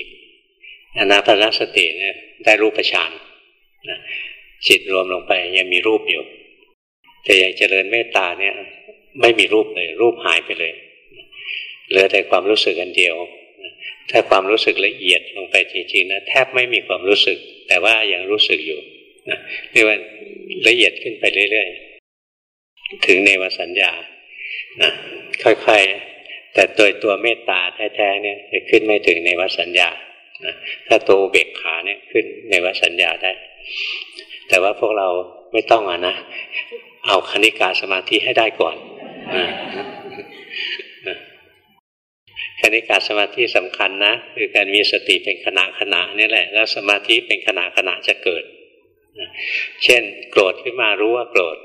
อนาปนสติเนี่ยได้รูปฌานนะจิตรวมลงไปยังมีรูปอยู่ แต่ยังเจริญเมตตาเนี่ย ไม่มีรูปเลย รูปหายไปเลย เหลือแต่ความรู้สึกอันเดียว ถ้าความรู้สึกละเอียดลงไปจริงๆนะแทบไม่มีความรู้สึก แต่ว่ายังรู้สึกอยู่นะเรียกว่าละเอียดขึ้นไปเรื่อยๆ ถึงในวสัญญานะค่อยๆ แต่โดยตัวเมตตาแท้ๆเนี่ยจะขึ้นไม่ถึงในวสัญญานะถ้าตัวเบกขาเนี่ยขึ้นในวสัญญาได้ แต่ว่าพวกเราไม่ต้องอะนะ เอาคณิกาสมาธิให้ได้ก่อนคณิกาสมาธิสำคัญนะ คือการมีสติเป็นขณะขณะนี่แหละ แล้วสมาธิเป็นขณะขณะจะเกิด เช่น โกรธขึ้นมารู้ว่าโกรธ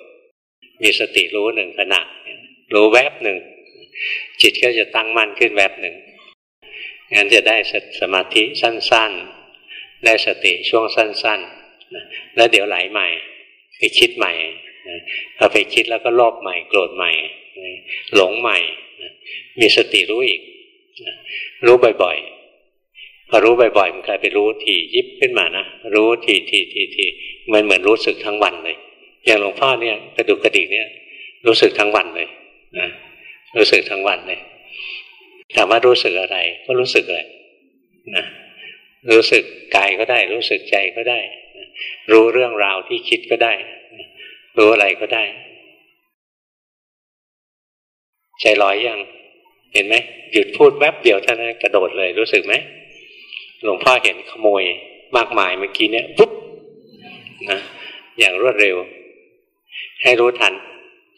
มีสติรู้หนึ่งขณะ รู้แวบหนึ่ง จิตก็จะตั้งมั่นขึ้นแวบหนึ่งงั้นจะได้สมาธิสั้น ๆ ได้สติช่วงสั้น ๆ แล้วเดี๋ยวไหลใหม่ไปคิดใหม่ พอไปคิดแล้วก็โลภใหม่โกรธใหม่ หลงใหม่ มีสติรู้อีก รู้บ่อยๆพอรู้บ่อยๆมันกลายเป็นรู้ทียิบขึ้นมานะรู้ทีทีทีทีมันเหมือนรู้สึกทั้งวันเลย อย่างหลวงพ่อเนี่ยกระดุกกระดิกเนี่ย รู้สึกทั้งวันเลยนะรู้สึกทั้งวันเลยถามว่ารู้สึกอะไร ก็รู้สึกเลยนะรู้สึกกายก็ได้ รู้สึกใจก็ได้ รู้เรื่องราวที่คิดก็ได้ รู้อะไรก็ได้ ใจลอยยังเห็นไหมหยุดพูดแวบเดียวท่านั้นกระโดดเลยรู้สึกไหมหลวงพ่อเห็นขโมยมากมายเมื่อกี้เนี่ยปุ๊บนะอย่างรวดเร็ว ให้รู้ทัน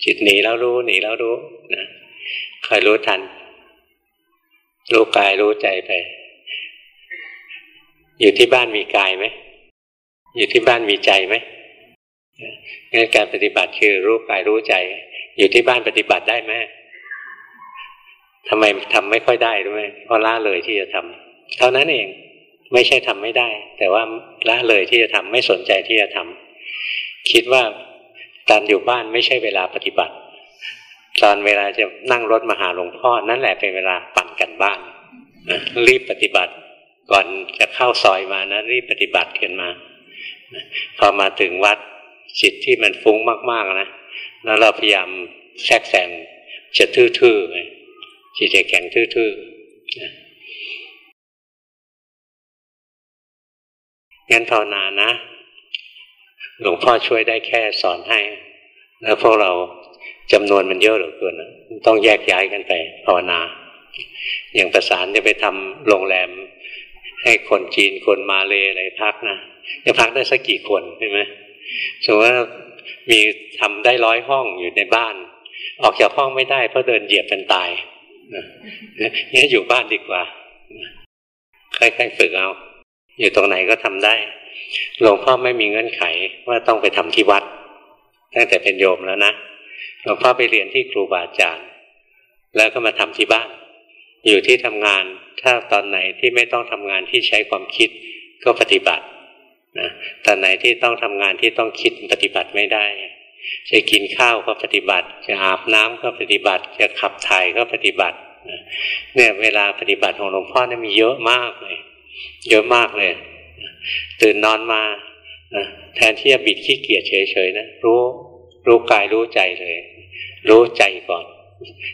จิตหนีแล้วรู้หนีแล้วรู้นะคอยรู้ทัน รู้กายรู้ใจไป อยู่ที่บ้านมีกายไหมอยู่ที่บ้านมีใจไหม งั้นการปฏิบัติคือรู้กายรู้ใจ อยู่ที่บ้านปฏิบัติได้ไหมทำไมทำไม่ค่อยได้รู้ไหมเพราะละเลยที่จะทำเท่านั้นเองไม่ใช่ทำไม่ได้ แต่ว่าละเลยที่จะทำไม่สนใจที่จะทำคิดว่าตอนอยู่บ้านไม่ใช่เวลาปฏิบัติ ตอนเวลาจะนั่งรถมาหาหลวงพ่อ นั่นแหละเป็นเวลาปั่นกันบ้านรีบปฏิบัติ ก่อนจะเข้าซอยมานะรีบปฏิบัติขึ้นมา พอมาถึงวัด จิตที่มันฟุ้งมากๆนะแล้วเราพยายามแทรกแซงจะทื่อๆจิตจะแข็งทื่อๆงั้นภาวนานะ หลวงพ่อช่วยได้แค่สอนให้ แล้วพวกเราจำนวนมันเยอะเหลือเกินต้องแยกย้ายกันไปภาวนา อย่างประสานจะไปทำโรงแรม ให้คนจีนคนมาเลยอะไรพักนะจะพักได้สักกี่คนใช่ไหม สมมติว่ามีทำได้ร้อยห้องอยู่ในบ้าน ออกจากห้องไม่ได้เพราะเดินเหยียบเป็นตายเนี่ยอยู่บ้านดีกว่าค่อยๆฝึกเอา อยู่ตรงไหนก็ทำได้หลวงพ่อไม่มีเงื่อนไขว่าต้องไปทำที่วัด ตั้งแต่เป็นโยมแล้วนะหลวงพ่อไปเรียนที่ครูบาอาจารย์ แล้วก็มาทำที่บ้าน อยู่ที่ทำงานถ้าตอนไหนที่ไม่ต้องทำงานที่ใช้ความคิดก็ปฏิบัติ นะตอนไหนที่ต้องทำงานที่ต้องคิดปฏิบัติไม่ได้ จะกินข้าวก็ปฏิบัติ จะอาบน้ำก็ปฏิบัติ จะขับถ่ายก็ปฏิบัติเนี่ยเวลาปฏิบัติของหลวงพ่อเนี่ยมีเยอะมากเลย เยอะมากเลย ตื่นนอนมาแทนที่จะบิดขี้เกียจเฉยๆนะรู้รู้กายรู้ใจเลย รู้ใจก่อน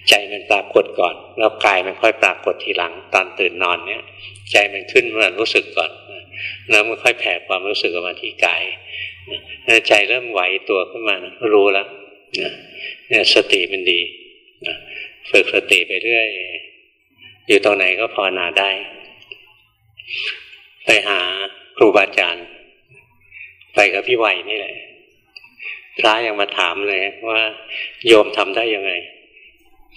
ใจมันปรากฏก่อน แล้วกายมันค่อยปรากฏทีหลัง ตอนตื่นนอนเนี่ย ใจมันขึ้นมันรู้สึกก่อน แล้วมันค่อยแผ่ความรู้สึกออกมาที่กายใจเริ่มไหวตัวขึ้นมารู้แล้วเนี่ยสติมันดีฝึกสติไปเรื่อย อยู่ตรงไหนก็ภาวนาได้ ไปหาครูบาอาจารย์ ไปกับพี่ไหวนี่แหละพระยังมาถามเลยว่าโยมทำได้ยังไง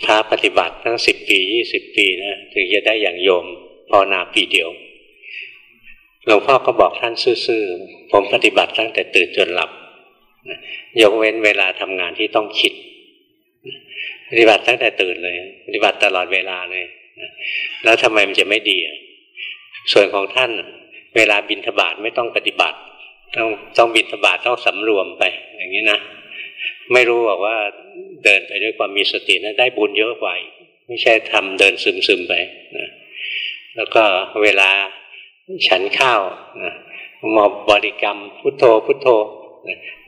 พระปฏิบัติตั้งสิบปียี่สิบปีนะถึงจะได้อย่างโยมภาวนาปีเดียว หลวงพ่อก็บอกท่านซื่อๆผมปฏิบัติตั้งแต่ตื่นจนหลับยกเว้นเวลาทำงานที่ต้องคิด ปฏิบัติตั้งแต่ตื่นเลย ปฏิบัติตลอดเวลาเลยแล้วทำไมมันจะไม่ดีส่วนของท่าน เวลาบินทบาทไม่ต้องปฏิบัติ ต้องต้องบินทบาทต้องสำรวมไป อย่างนี้นะไม่รู้บอกว่าเดินไปด้วยความมีสตินั้นได้บุญเยอะกว่าไม่ใช่ทำเดินซึมๆไปนะแล้วก็เวลา ฉันข้าวมอบริกรรมพุทโธพุทโธ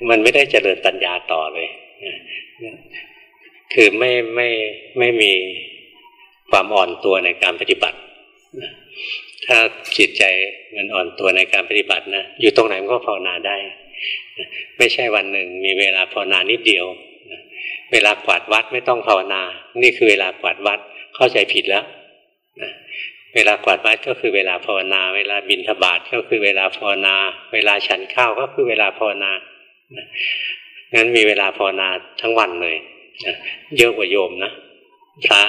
มันไม่ได้เจริญปัญญาต่อเลยคือไม่ไม่ไม่มีความอ่อนตัวในการปฏิบัติถ้าจิตใจมันอ่อนตัวในการปฏิบัตินะอยู่ตรงไหนมันก็ภาวนาได้ ไม่ใช่วันหนึ่งมีเวลาภาวนานิดเดียว เวลากวาดวัดไม่ต้องภาวนา นี่คือเวลากวาดวัดเข้าใจผิดแล้ว เวลากวาดวัดก็คือเวลาภาวนา เวลาบินทบาทก็คือเวลาภาวนา เวลาฉันข้าวก็คือเวลาภาวนางั้นมีเวลาภาวนาทั้งวันเลยเยอะกว่าโยมนะพระ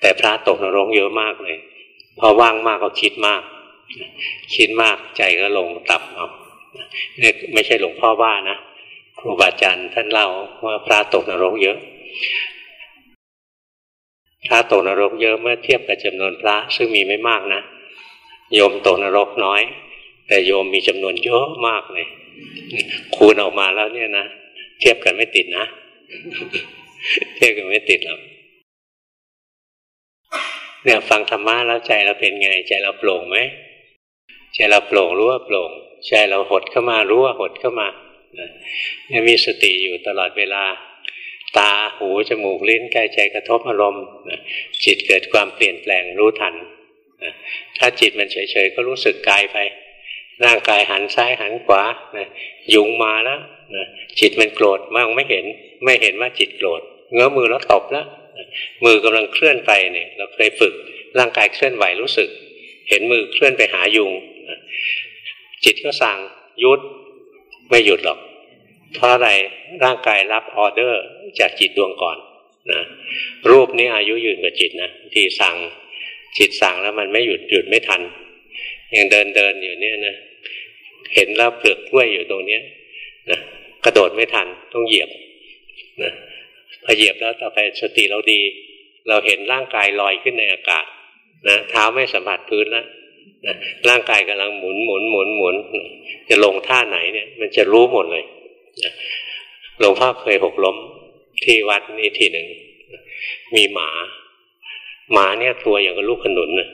แต่พระตกนรกเยอะมากเลย พอว่างมากก็คิดมาก คิดมากใจก็ลงตับเอาเนี่ยไม่ใช่หลวงพ่อว่านะครูบาอาจารย์ท่านเล่าว่าพระตกนรกเยอะ พระตกนรกเยอะเมื่อเทียบกับจำนวนพระซึ่งมีไม่มากนะ โยมตกนรกน้อย แต่โยมมีจำนวนเยอะมากเลยคูณออกมาแล้วเนี่ยนะเทียบกันไม่ติดนะ เทียบกันไม่ติดหรอกเนี่ยฟังธรรมะแล้วใจเราเป็นไง ใจเราโปร่งไหมใจเราโปร่งรู้ว่าโปร่งใจเราหดเข้ามารู้ว่าหดเข้ามาเนี่ยมีสติอยู่ตลอดเวลา ตาหูจมูกลิ้นกายใจกระทบอารมณ์จิตเกิดความเปลี่ยนแปลงรู้ทันถ้าจิตมันเฉยๆก็รู้สึกกายไป ร่างกายหันซ้ายหันขวายุงมาแล้วจิตมันโกรธมากไม่เห็น ไม่เห็นว่าจิตโกรธเงื้อมือแล้วตบแล้วมือกำลังเคลื่อนไปเนี่ย เราเคยฝึก ร่างกายเคลื่อนไหวรู้สึก เห็นมือเคลื่อนไปหายุงจิตก็สั่งยุดไม่หยุดหรอก เพราะอะไรร่างกายรับออเดอร์จากจิตดวงก่อนนะรูปนี้อายุยืนกว่าจิตนะทีสั่งจิตสั่งแล้วมันไม่หยุดหยุดไม่ทันอยังเดินเดินอยู่เนี่ยนะเห็นแล้วเปลือกกล้วยอยู่ตรงเนี้ยนะกระโดดไม่ทันต้องเหยียบนะพอเหยียบแล้วต่อไปสติเราดี เราเห็นร่างกายลอยขึ้นในอากาศนะเท้าไม่สัมผัสพื้นแล้วนะร่างกายกำลังหมุนหมุนหมุนหมุนจะลงท่าไหนเนี่ย มันจะรู้หมดเลย หลวงพ่อเคยหกล้มที่วัดนี่ทีหนึ่ง มีหมา หมาเนี่ยตัวอย่างกับลูกขนุนนะ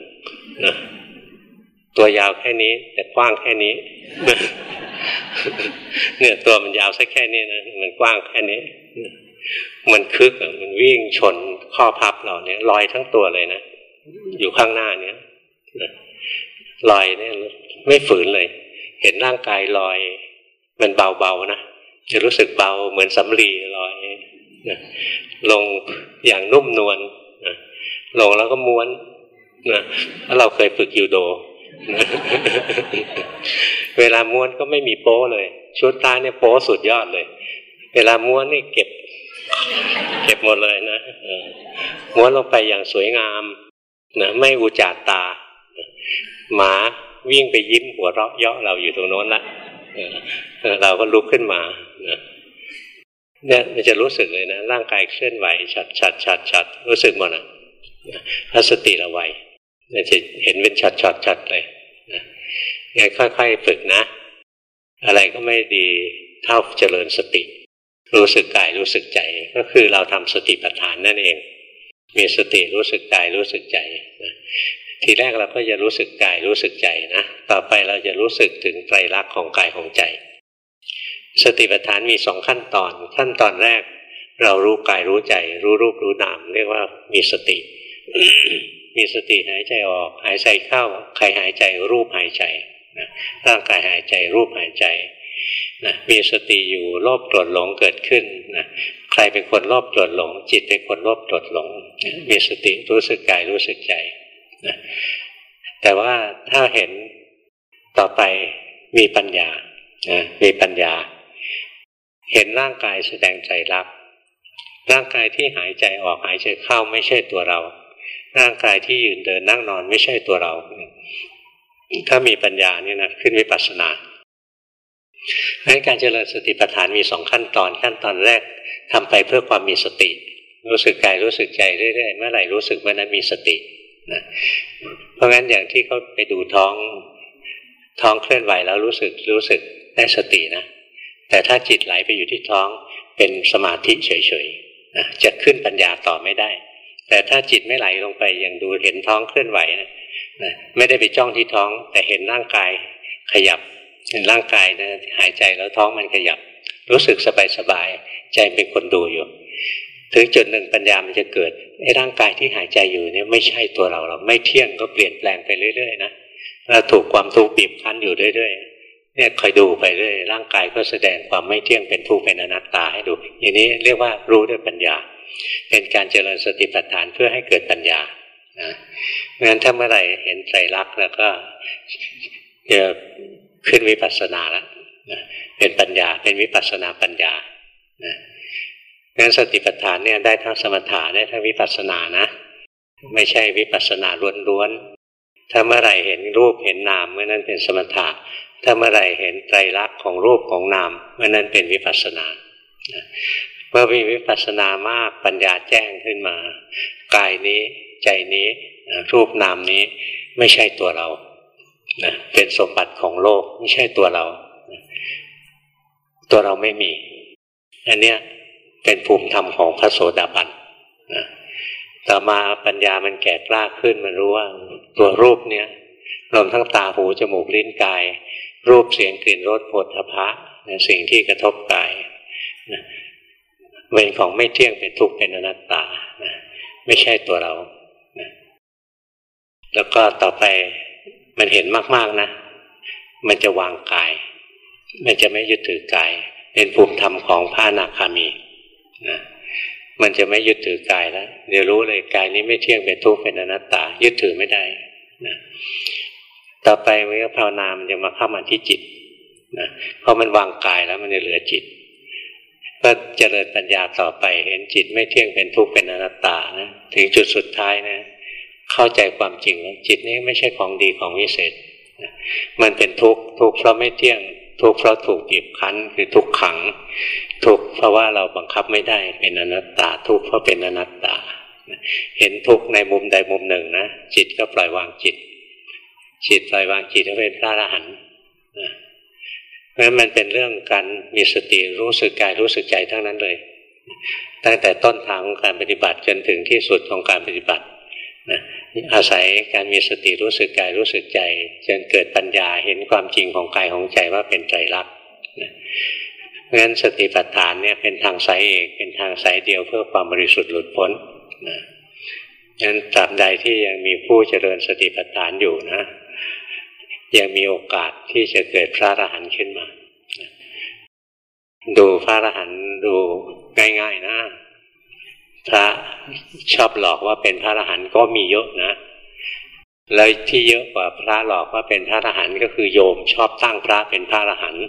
ตัวยาวแค่นี้ แต่กว้างแค่นี้ เนี่ยตัวมันยาวสักแค่นี้นะมันกว้างแค่นี้ มันคึกมันวิ่งชนข้อพับเราเนี่ยลอยทั้งตัวเลยนะอยู่ข้างหน้าเนี้ยลอยเนี่ยไม่ฝืนเลย เห็นร่างกายลอย มันเบาๆนะ จะรู้สึกเบาเหมือนสำลีลอยลงอย่างนุ่มนวลลงแล้วก็ม้วนนะถ้าเราเคยฝึกยูโด เวลาม้วนก็ไม่มีโป้เลย ชุดตาเนี่ยโป้สุดยอดเลย เวลาม้วนนี่เก็บ เก็บหมดเลยนะม้วนลงไปอย่างสวยงามนะไม่อุจาดตา หมาวิ่งไปยิ้มหัวเราะเยาะเราอยู่ตรงโน้นละ เราก็ลุกขึ้นมาเนี่ยมันจะรู้สึกเลยนะ ร่างกายเคลื่อนไหวชัดชัดชัดชัดรู้สึกหมดอะถ้าสติเราไวจะเห็นเป็นชัดชัดชัดเลยงั้นค่อยๆฝึกนะ อะไรก็ไม่ดีเท่าเจริญสติ รู้สึกกายรู้สึกใจ ก็คือเราทำสติปัฏฐานนั่นเอง มีสติรู้สึกกายรู้สึกใจนะทีแรกเราก็จะรู้สึกกายรู้สึกใจนะ ต่อไปเราจะรู้สึกถึงไตรลักษณ์ของกายของใจ สติปัฏฐานมีสองขั้นตอน ขั้นตอนแรก เรารู้กายรู้ใจ รู้รูปรู้นาม เรียกว่ามีสติ มีสติหายใจออก หายใจเข้าใครหายใจรูปหายใจร่างกายหายใจรูปหายใจนะมีสติอยู่โลภโกรธหลงเกิดขึ้นนะใครเป็นคนโลภโกรธหลง จิตเป็นคนโลภโกรธหลงมีสติรู้สึกกายรู้สึกใจนะแต่ว่าถ้าเห็นต่อไปมีปัญญานะมีปัญญา เห็นร่างกายแสดงใจรัก ร่างกายที่หายใจออกหายใจเข้าไม่ใช่ตัวเรา ร่างกายที่ยืนเดินนั่งนอนไม่ใช่ตัวเรา ถ้ามีปัญญาเนี่ยนะขึ้นวิปัสสนางั้นการเจริญสติปัฏฐานมีสองขั้นตอนขั้นตอนแรกทำไปเพื่อความมีสติ รู้สึกกายรู้สึกใจเรื่อยๆเมื่อไหร่รู้สึกเมื่อนั้นมีสตินะเพราะงั้นอย่างที่เขาไปดูท้องท้องเคลื่อนไหวแล้วรู้สึกรู้สึกได้สตินะ แต่ถ้าจิตไหลไปอยู่ที่ท้องเป็นสมาธิเฉยๆนะจะขึ้นปัญญาต่อไม่ได้ แต่ถ้าจิตไม่ไหลลงไปยังดูเห็นท้องเคลื่อนไหวนะไม่ได้ไปจ้องที่ท้อง แต่เห็นร่างกายขยับ เห็นร่างกายนะหายใจแล้วท้องมันขยับ รู้สึกสบายสบายใจเป็นคนดูอยู่ถึงจุดหนึ่งปัญญามันจะเกิดไอ้ร่างกายที่หายใจอยู่เนี่ยไม่ใช่ตัวเราเราไม่เที่ยงก็เปลี่ยนแปลงไปเรื่อยๆนะเราถูกความทุกข์บีบคั้นอยู่เรื่อยๆ เนี่ยคอยดูไปเรื่อยร่างกายก็แสดงความไม่เที่ยงเป็นทุกข์เป็นอนัตตาให้ดูอย่างนี้เรียกว่ารู้ด้วยปัญญา เป็นการเจริญสติปัฏฐานเพื่อให้เกิดปัญญานะงั้นถ้าเมื่อไหร่เห็นไตรลักษณ์แล้วก็จะขึ้นวิปัสสนาแล้วเป็นปัญญาเป็นวิปัสสนาปัญญานะงั้นสติปัฏฐานเนี่ยได้ทั้งสมถะได้ทั้งวิปัสสนานะ ไม่ใช่วิปัสสนาล้วน ถ้าเมื่อไหร่เห็นรูปเห็นนามเมื่อนั้นเป็นสมถะ ถ้าเมื่อไหร่เห็นไตรลักษณ์ของรูปของนามเมื่อนั้นเป็นวิปัสสนาเมื่อมีวิปัสสนามากปัญญาแจ้งขึ้นมา กายนี้ใจนี้รูปนามนี้ไม่ใช่ตัวเรานะเป็นสมบัติของโลกไม่ใช่ตัวเรา ตัวเราไม่มี อันเนี้ยเป็นภูมิธรรมของพระโสดาบันนะ ต่อมาปัญญามันแก่กล้าขึ้นมันรู้ว่าตัวรูปเนี้ยรวมทั้งตาหูจมูกลิ้นกาย รูปเสียงกลิ่นรสผลทพะสิ่งที่กระทบกายนะเป็นของไม่เที่ยงเป็นทุกข์เป็นอนัตตานะไม่ใช่ตัวเรานะแล้วก็ต่อไปมันเห็นมากๆนะ มันจะวางกาย มันจะไม่ยึดถือกาย เป็นภูมิธรรมของพระนาคามีนะ มันจะไม่ยึดถือกายแล้วเดี๋ยวรู้เลยกายนี้ไม่เที่ยงเป็นทุกข์เป็นอนัตตา ยึดถือไม่ได้นะต่อไปเมื่อภาวนามันจะมาเข้ามาที่จิตนะเพอมันวางกายแล้วมันจะเหลือจิต ก็เจริญปัญญาต่อไปเห็นจิตไม่เที่ยงเป็นทุกข์เป็นอนัตตานะถึงจุดสุดท้ายนะ เข้าใจความจริงแล้วจิตนี้ไม่ใช่ของดีของวิเศษ มันเป็นทุกข์ทุกข์เพราะไม่เที่ยง ทุกข์เพราะถูกบีบคั้นคือทุกขัง ทุกข์เพราะว่าเราบังคับไม่ได้เป็นอนัตตา ทุกข์เพราะเป็นอนัตตา เห็นทุกข์ในมุมใดมุมหนึ่งนะจิตก็ปล่อยวางจิต จิตปล่อยวางจิตก็เป็นพระอรหันต์เพราะมันเป็นเรื่องการมีสติรู้สึกกายรู้สึกใจทั้งนั้นเลย ตั้งแต่ต้นทางของการปฏิบัติจนถึงที่สุดของการปฏิบัตินะ อาศัยการมีสติรู้สึกกายรู้สึกใจจนเกิดปัญญาเห็นความจริงของกายของใจว่าเป็นใจรักนะเพราะฉะนั้นสติปัฏฐานเนี่ยเป็นทางสายเอกเป็นทางสายเดียวเพื่อความบริสุทธิ์หลุดพ้นนะงั้นตราบใดที่ยังมีผู้เจริญสติปัฏฐานอยู่นะ ยังมีโอกาสที่จะเกิดพระอรหันต์ขึ้นมา ดูพระอรหันต์ดูง่าย ๆ นะ พระชอบหลอกว่าเป็นพระอรหันต์ก็มีเยอะนะ แล้วที่เยอะกว่าพระหลอกว่าเป็นพระอรหันต์ก็คือโยมชอบตั้งพระเป็นพระอรหันต์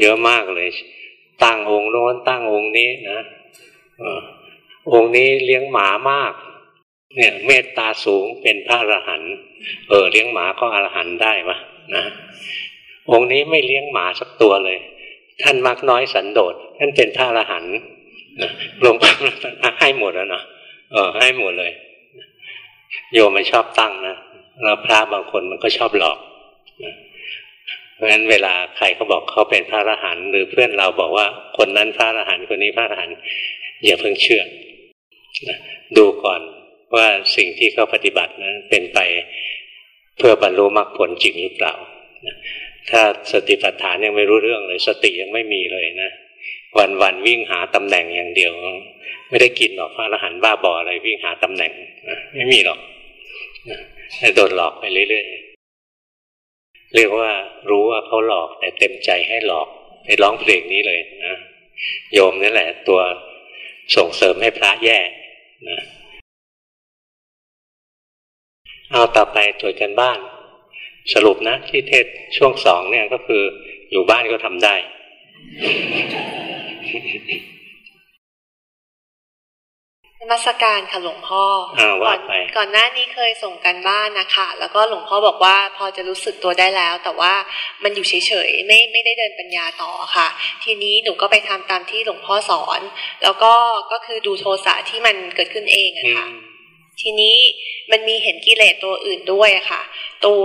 เยอะมากเลย ตั้งองค์โน้นตั้งองค์นี้นะองค์นี้เลี้ยงหมามาก เนี่ย เมตตาสูงเป็นพระอรหันต์เออเลี้ยงหมาก็อรหันต์ได้ปะนะองค์นี้ไม่เลี้ยงหมาสักตัวเลย ท่านมักน้อยสันโดษท่านเป็นพระอรหันต์ ลงปั๊บให้หมดแล้วนะเออให้หมดเลย โยมมันชอบตั้งนะแล้วพระบางคนมันก็ชอบหลอกเพราะฉะนั้นเวลาใครเขาบอกเขาเป็นพระอรหันต์หรือเพื่อนเราบอกว่า คนนั้นพระอรหันต์คนนี้พระอรหันต์อย่าเพิ่งเชื่อดูก่อนว่าสิ่งที่เขาปฏิบัตินั้นเป็นไปเพื่อบรรลุมรรคผลจริงหรือเปล่าถ้าสติปัฏฐานยังไม่รู้เรื่องเลย สติยังไม่มีเลยนะ วันวันวิ่งหาตำแหน่งอย่างเดียว ไม่ได้กินหรอกพระอรหันต์บ้าบออะไรวิ่งหาตำแหน่งไม่มีหรอกโดนหลอกไปเรื่อยๆเรียกว่ารู้ว่าเขาหลอกแต่เต็มใจให้หลอกไปร้องเพลงนี้เลยนะโยมนี่แหละ ตัวส่งเสริมให้พระแย่นะเอาต่อไปตัวจกันบ้าน สรุปนะ ที่เทศช่วงสองเนี่ยก็คืออยู่บ้านก็ทำได้ มาสการค่ะหลวงพ่อก่อนก่อนหน้านี้เคยส่งกันบ้านนะคะแล้วก็หลวงพ่อบอกว่าพอจะรู้สึกตัวได้แล้ว แต่ว่ามันอยู่เฉยๆไม่ไม่ได้เดินปัญญาต่อค่ะ ทีนี้หนูก็ไปทำตามที่หลวงพ่อสอน แล้วก็ก็คือดูโทสะที่มันเกิดขึ้นเองอะค่ะทีนี้มันมีเห็นกิเลสตัวอื่นด้วยอะค่ะ ตัว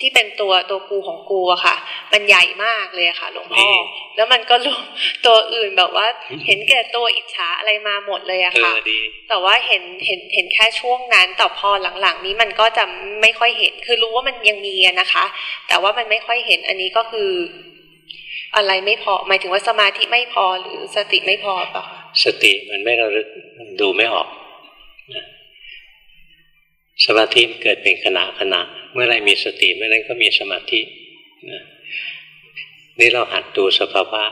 ที่เป็นตัวตัวกูของกูอะค่ะ มันใหญ่มากเลยค่ะ หลวงพ่อ แล้วมันก็รวมตัวอื่นแบบว่า เห็นแก่ตัวอิจฉาอะไรมาหมดเลยอะค่ะ แต่ว่าเห็นเห็นเห็นแค่ช่วงนั้นแต่พอหลังๆ นี้มันก็จะไม่ค่อยเห็น คือรู้ว่ามันยังมีนะคะ แต่ว่ามันไม่ค่อยเห็นอันนี้ก็คือ อะไรไม่พอ หมายถึงว่าสมาธิไม่พอหรือสติไม่พอปะคะสติมันไม่ระลึกดูไม่ออกสมาธิเกิดเป็นขณะขณะ เมื่อไรมีสติเมื่อนั้นก็มีสมาธินี่เราหัดดูสภาวะ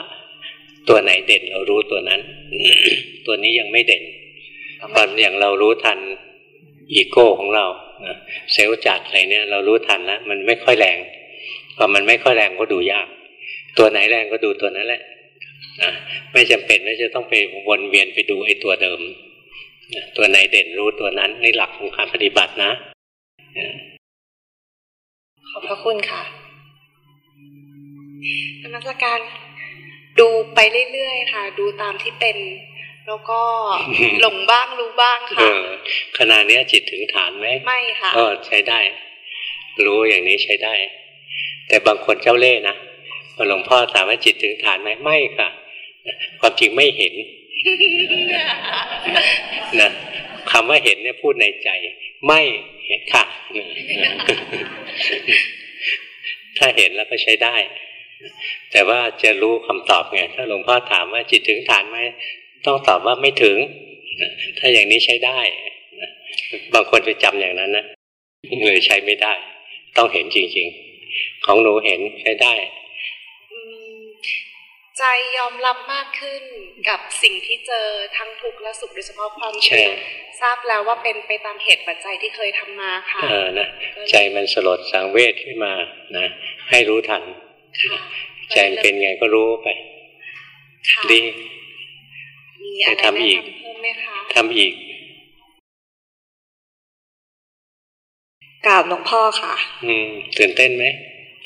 ตัวไหนเด่นเรารู้ตัวนั้น ตัวนี้ยังไม่เด่นตอนอย่างเรารู้ทันอีโก้ของเราเซลล์จัดอะไรเนี่ย เรารู้ทันแล้วมันไม่ค่อยแรงพอมันไม่ค่อยแรงก็ดูยาก ตัวไหนแรงก็ดูตัวนั้นแหละไม่จำเป็นว่าจะต้องไปวนเวียนไปดูไอ้ตัวเดิม ตัวไหนเด่นรู้ตัวนั้นนี่หลักของการปฏิบัตินะ อบพระคุณค่ะนมัสการดูไปเรื่อยๆค่ะ ดูตามที่เป็น แล้วก็หลงบ้างรู้บ้างค่ะขณะนี้จิตถึงฐานไหมไม่ค่ะก็ใช้ได้ รู้อย่างนี้ใช้ได้ แต่บางคนเจ้าเล่ห์นะหลวงพ่อถามว่าจิตถึงฐานไหมไม่ค่ะ ความจริงไม่เห็นนะคำว่าเห็นเนี่ยพูดในใจ ไม่เห็น ค่ะ ถ้าเห็นแล้วก็ใช้ได้ แต่ว่าจะรู้คำตอบไงถ้าหลวงพ่อถามว่าจิตถึงฐานไหมต้องตอบว่าไม่ถึง ถ้าอย่างนี้ใช้ได้ บางคนไปจำอย่างนั้นนะเลยใช้ไม่ได้ ต้องเห็นจริง ๆ ของหนูเห็นใช้ได้ ใจยอมรับมากขึ้นกับสิ่งที่เจอทั้งทุกข์และสุขโดยเฉพาะความทุกข์ทราบแล้วว่าเป็นไปตามเหตุปัจจัยที่เคยทำมาค่ะเออนะใจมันสลดสังเวชขึ้นมานะให้รู้ทันใจเป็นไงก็รู้ไปดีจะทำอีกทำอีกกราบหลวงพ่อค่ะ อืม ตื่นเต้นไหม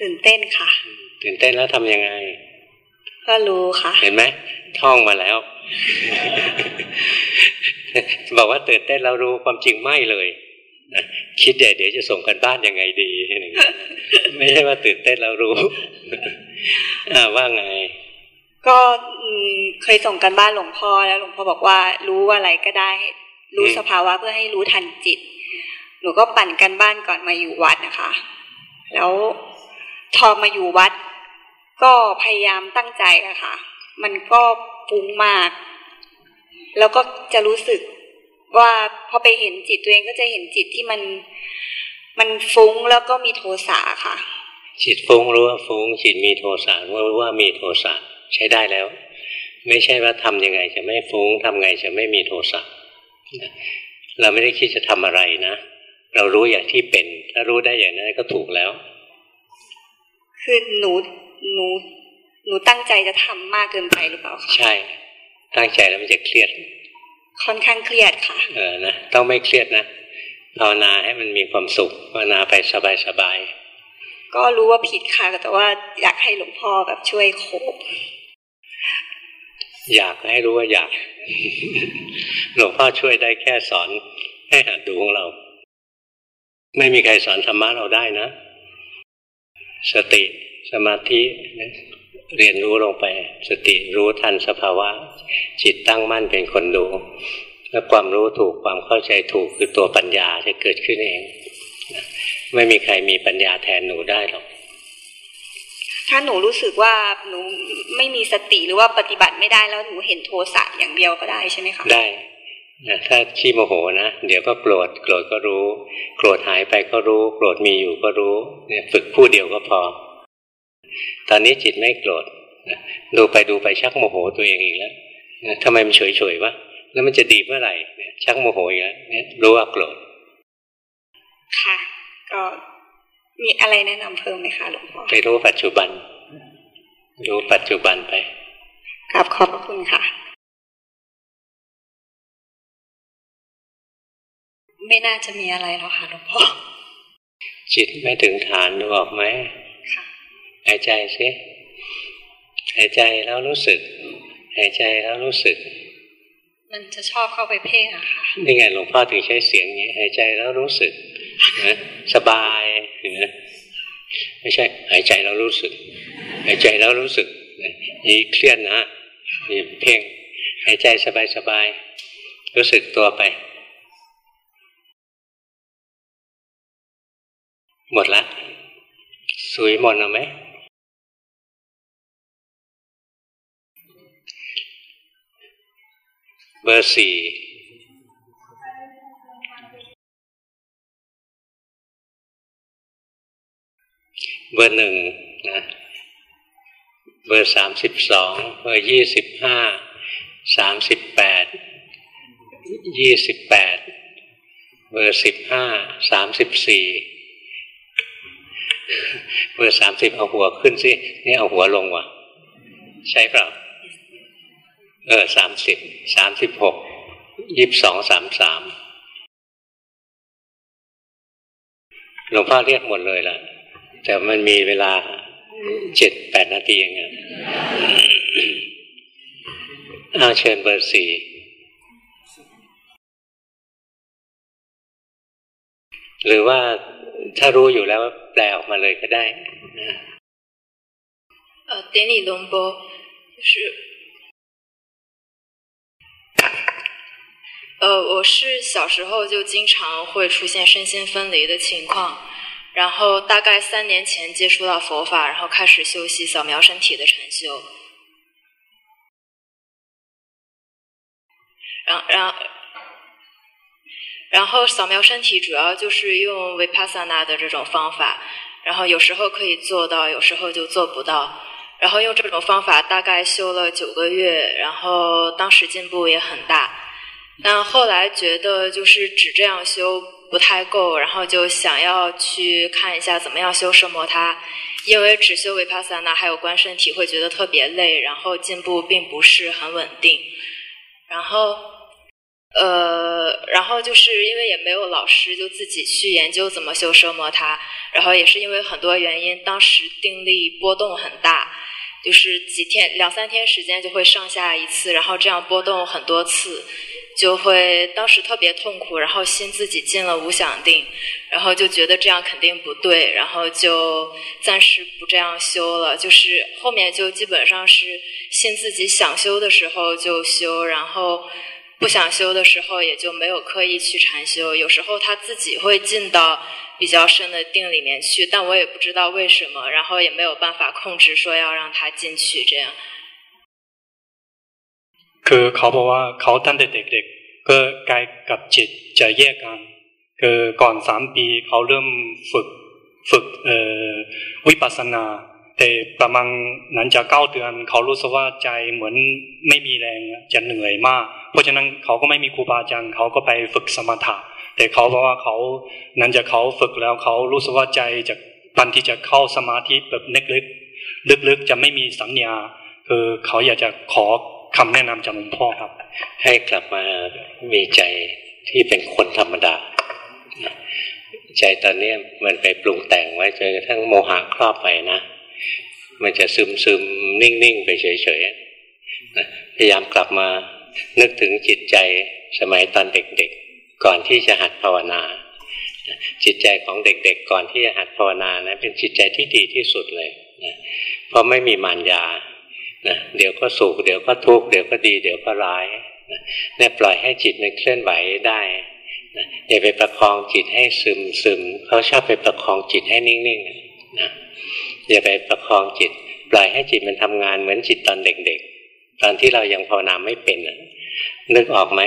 ตื่นเต้นค่ะ ตื่นเต้นแล้วทำยังไง ก็รู้ค่ะ เห็นไหมท่องมาแล้ว บอกว่าตื่นเต้นแล้วรู้ความจริงไม่เลยคิดใหญ่เดี๋ยวจะส่งกันบ้านยังไงดี ไม่ใช่ว่าตื่นเต้นแล้วรู้ว่าไง ก็เคยส่งกันบ้านหลวงพ่อแล้วหลวงพ่อบอกว่า รู้อะไรก็ได้ รู้สภาวะเพื่อให้รู้ทันจิต หนูก็ปั่นกันบ้านก่อนมาอยู่วัดนะคะ แล้วทอมาอยู่วัด ก็พยายามตั้งใจอะค่ะ มันก็ฟุ้งมาก แล้วก็จะรู้สึกว่าพอไปเห็นจิตตัวเองก็จะเห็นจิตที่มันมันฟุ้งแล้วก็มีโทสะค่ะ จิตฟุ้งรู้ว่าฟุ้ง จิตมีโทสะรู้ว่ามีโทสะใช้ได้แล้ว ไม่ใช่ว่าทํำยังไงจะไม่ฟุ้งทำไงจะไม่มีโทสะเราไม่ได้คิดจะทำอะไรนะเรารู้อย่างที่เป็น ถ้ารู้ได้อย่างนั้นก็ถูกแล้ว คือหนู หนูหนูตั้งใจจะทำมากเกินไปหรือเปล่าคะใช่ ตั้งใจแล้วมันจะเครียด ค่อนข้างเครียดค่ะ เออนะต้องไม่เครียดนะภาวนาให้มันมีความสุขภาวนาไปสบายสบายก็รู้ว่าผิดค่ะแต่ว่าอยากให้หลวงพ่อแบบช่วยโคบอยากให้รู้ว่าอยาก หลวงพ่อช่วยได้แค่สอนให้หัดดูของเรา ไม่มีใครสอนธรรมะเราได้นะ สติ สมาธิเรียนรู้ลงไป สติรู้ทันสภาวะ จิตตั้งมั่นเป็นคนดูแล้วความรู้ถูกความเข้าใจถูกคือตัวปัญญาจะเกิดขึ้นเอง ไม่มีใครมีปัญญาแทนหนูได้หรอกถ้าหนูรู้สึกว่าหนูไม่มีสติหรือว่าปฏิบัติไม่ได้แล้วหนูเห็นโทสะอย่างเดียวก็ได้ใช่ไหมคะได้นะถ้าขี้โมโหนะเดี๋ยวก็โกรธโกรธก็รู้ โกรธหายไปก็รู้ โกรธมีอยู่ก็รู้เนี่ยฝึกผู้เดียวก็พอ ตอนนี้จิตไม่โกรธดูไปดูไปชักโมโหตัวเองอีกแล้วทำไมมันเฉยเฉยวะแล้วมันจะดีเมื่อไหร่เนี่ยชักโมโหอีกแล้วเนี่ยรู้ว่าโกรธค่ะ ก็มีอะไรแนะนำเพิ่มไหมคะหลวงพ่อไปรู้ปัจจุบัน รู้ปัจจุบันไปกราบขอบพระคุณค่ะ ไม่น่าจะมีอะไรแล้วค่ะหลวงพ่อจิตไม่ถึงฐานดูออกไหม หายใจสิหายใจแล้วรู้สึก หายใจแล้วรู้สึก มันจะชอบเข้าไปเพ่งอะค่ะนี่ไงหลวงพ่อถึงใช้เสียงนี้หายใจแล้วรู้สึกนะสบายนะไม่ใช่ หายใจแล้วรู้สึก หายใจแล้วรู้สึกนี่เครียดนะนี่เพ่งหายใจสบายสบายรู้สึกตัวไปหมดละ สุยหมดเอาไหม เบอร์สี่เบอร์หนึ่งนะเบอร์สามสิบสองเบอร์ยี่สิบห้าสามสิบแปดยี่สิบแปดเบอร์สิบห้าสามสิบสี่เบอร์สามสิบเอาหัวขึ้นสิ นี่เอาหัวลงวะใช่เปล่า เออสามสิบสามสิบหกยิบสองสามสามหลวงพ่อเรียกหมดเลยล่ะ แต่มันมีเวลาเจ็ดแปดนาทีเองอะเอาเชิญเบอร์สี่หรือว่าถ้ารู้อยู่แล้วแปลออกมาเลยก็ได้เออเดนี่ลงโบ是呃，我是小时候就经常会出现身心分离的情况，然后大概三年前接触到佛法，然后开始修习扫描身体的禅修，然然然后扫描身体主要就是用 vipassana 的这种方法，然后有时候可以做到，有时候就做不到，然后用这种方法大概修了九个月，然后当时进步也很大。但后来觉得就是只这样修不太够，然后就想要去看一下怎么样修奢摩他，因为只修维帕萨那还有观身体会觉得特别累，然后进步并不是很稳定。然后，呃，然后就是因为也没有老师，就自己去研究怎么修奢摩他，然后也是因为很多原因，当时定力波动很大，就是几天两三天时间就会上下一次，然后这样波动很多次。就会当时特别痛苦，然后心自己进了无想定，然后就觉得这样肯定不对，然后就暂时不这样修了。就是后面就基本上是心自己想修的时候就修，然后不想修的时候也就没有刻意去禅修。有时候他自己会进到比较深的定里面去，但我也不知道为什么，然后也没有办法控制说要让他进去这样。 คือเขาบอกว่าเขาตั้งแต่เด็กๆก็กายกับจิตจะแยกกัน คือก่อนสามปีเขาเริ่มฝึกฝึกวิปัสสนาแต่ประมาณนั้นจะเก้าเดือน เขารู้สึกว่าใจเหมือนไม่มีแรงจะเหนื่อยมาก เพราะฉะนั้นเขาก็ไม่มีครูบาอาจารย์เขาก็ไปฝึกสมถะ แต่เขาบอกว่าเขานั้นจะเขาฝึกแล้วเขารู้สึกว่าใจจะปันที่จะเข้าสมาธิแบบเล็กๆลึกๆจะไม่มีสัญญาคือเขาอยากจะขอ คำแนะนำจากหลวงพ่อครับ ให้กลับมามีใจที่เป็นคนธรรมดา ใจตอนนี้มันไปปรุงแต่งไว้จนกระทั่งโมหะครอบไปนะ มันจะซึมซึมนิ่งๆ ไปเฉยๆพยายามกลับมานึกถึงจิตใจสมัยตอนเด็กๆ ก่อนที่จะหัดภาวนา จิตใจของเด็กๆ ก่อนที่จะหัดภาวนานะเป็นจิตใจที่ดีที่สุดเลยนะเพราะไม่มีมารยา นะเดี๋ยวก็สุขเดี๋ยวก็ทุกข์เดี๋ยวก็ดี เดี๋ยวก็ร้ายนะเนี่ยปล่อยให้จิตมันเคลื่อนไหวได้นะอย่าไปประคองจิตให้ซึมซึมเขาชอบไปประคองจิตให้นิ่งๆนะอย่าไปประคองจิต ปล่อยให้จิตมันทำงานเหมือนจิตตอนเด็กๆ ตอนที่เรายังภาวนาไม่เป็นนึกออกไหม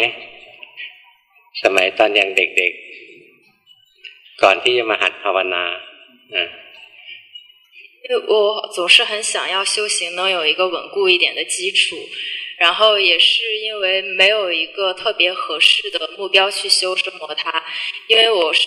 สมัยตอนยังเด็กๆ ก่อนที่จะมาหัดภาวนานะ 我总是很想要修行能有一个稳固一点的基础，然后也是因为没有一个特别合适的目标去修折磨它，因为我是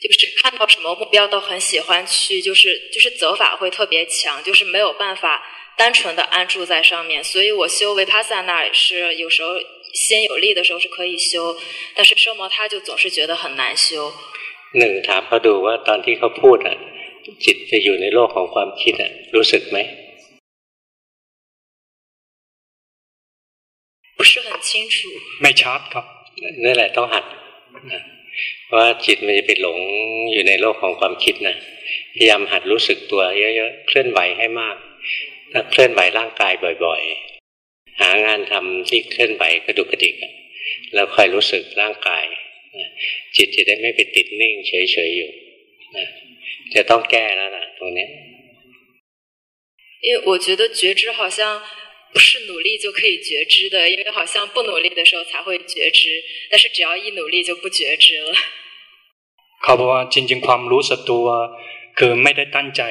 就是看到什么目标都很喜欢去，就是就是责法会特别强，就是没有办法单纯的安住在上面，所以我修维帕萨那也是有时候心有力的时候是可以修，但是折磨它就总是觉得很难修。หนึ่งถามเขาดูว่าตอนที่เขาพูดอ่ะ จิตไปอยู่ในโลกของความคิดอะรู้สึกไหมไม่ชัดครับนี่นแหละต้องหัดว่าจิตมันจะไปหลงอยู่ในโลกของความคิดนะพยายามหัดรู้สึกตัวเยอะๆเคลื่อนไหวให้มากถ้าเคลื่อนไหวร่างกายบ่อยๆ หางานทำที่เคลื่อนไหวกระดุกกระดิกแล้วคอยรู้สึกร่างกายจิตจะได้ไม่ไปติดนิ่งเฉยๆอยู่นะ จะต้องแก้แล้วนะตรงนี้因为我觉得觉知好像不 不是努力就可以觉知的，因为好像不努力的时候才会觉知，但是只要一努力就不觉知了。เขาบอกว่าจริงๆความรู้สึกตัวคือไม่ได้ตั้งใจ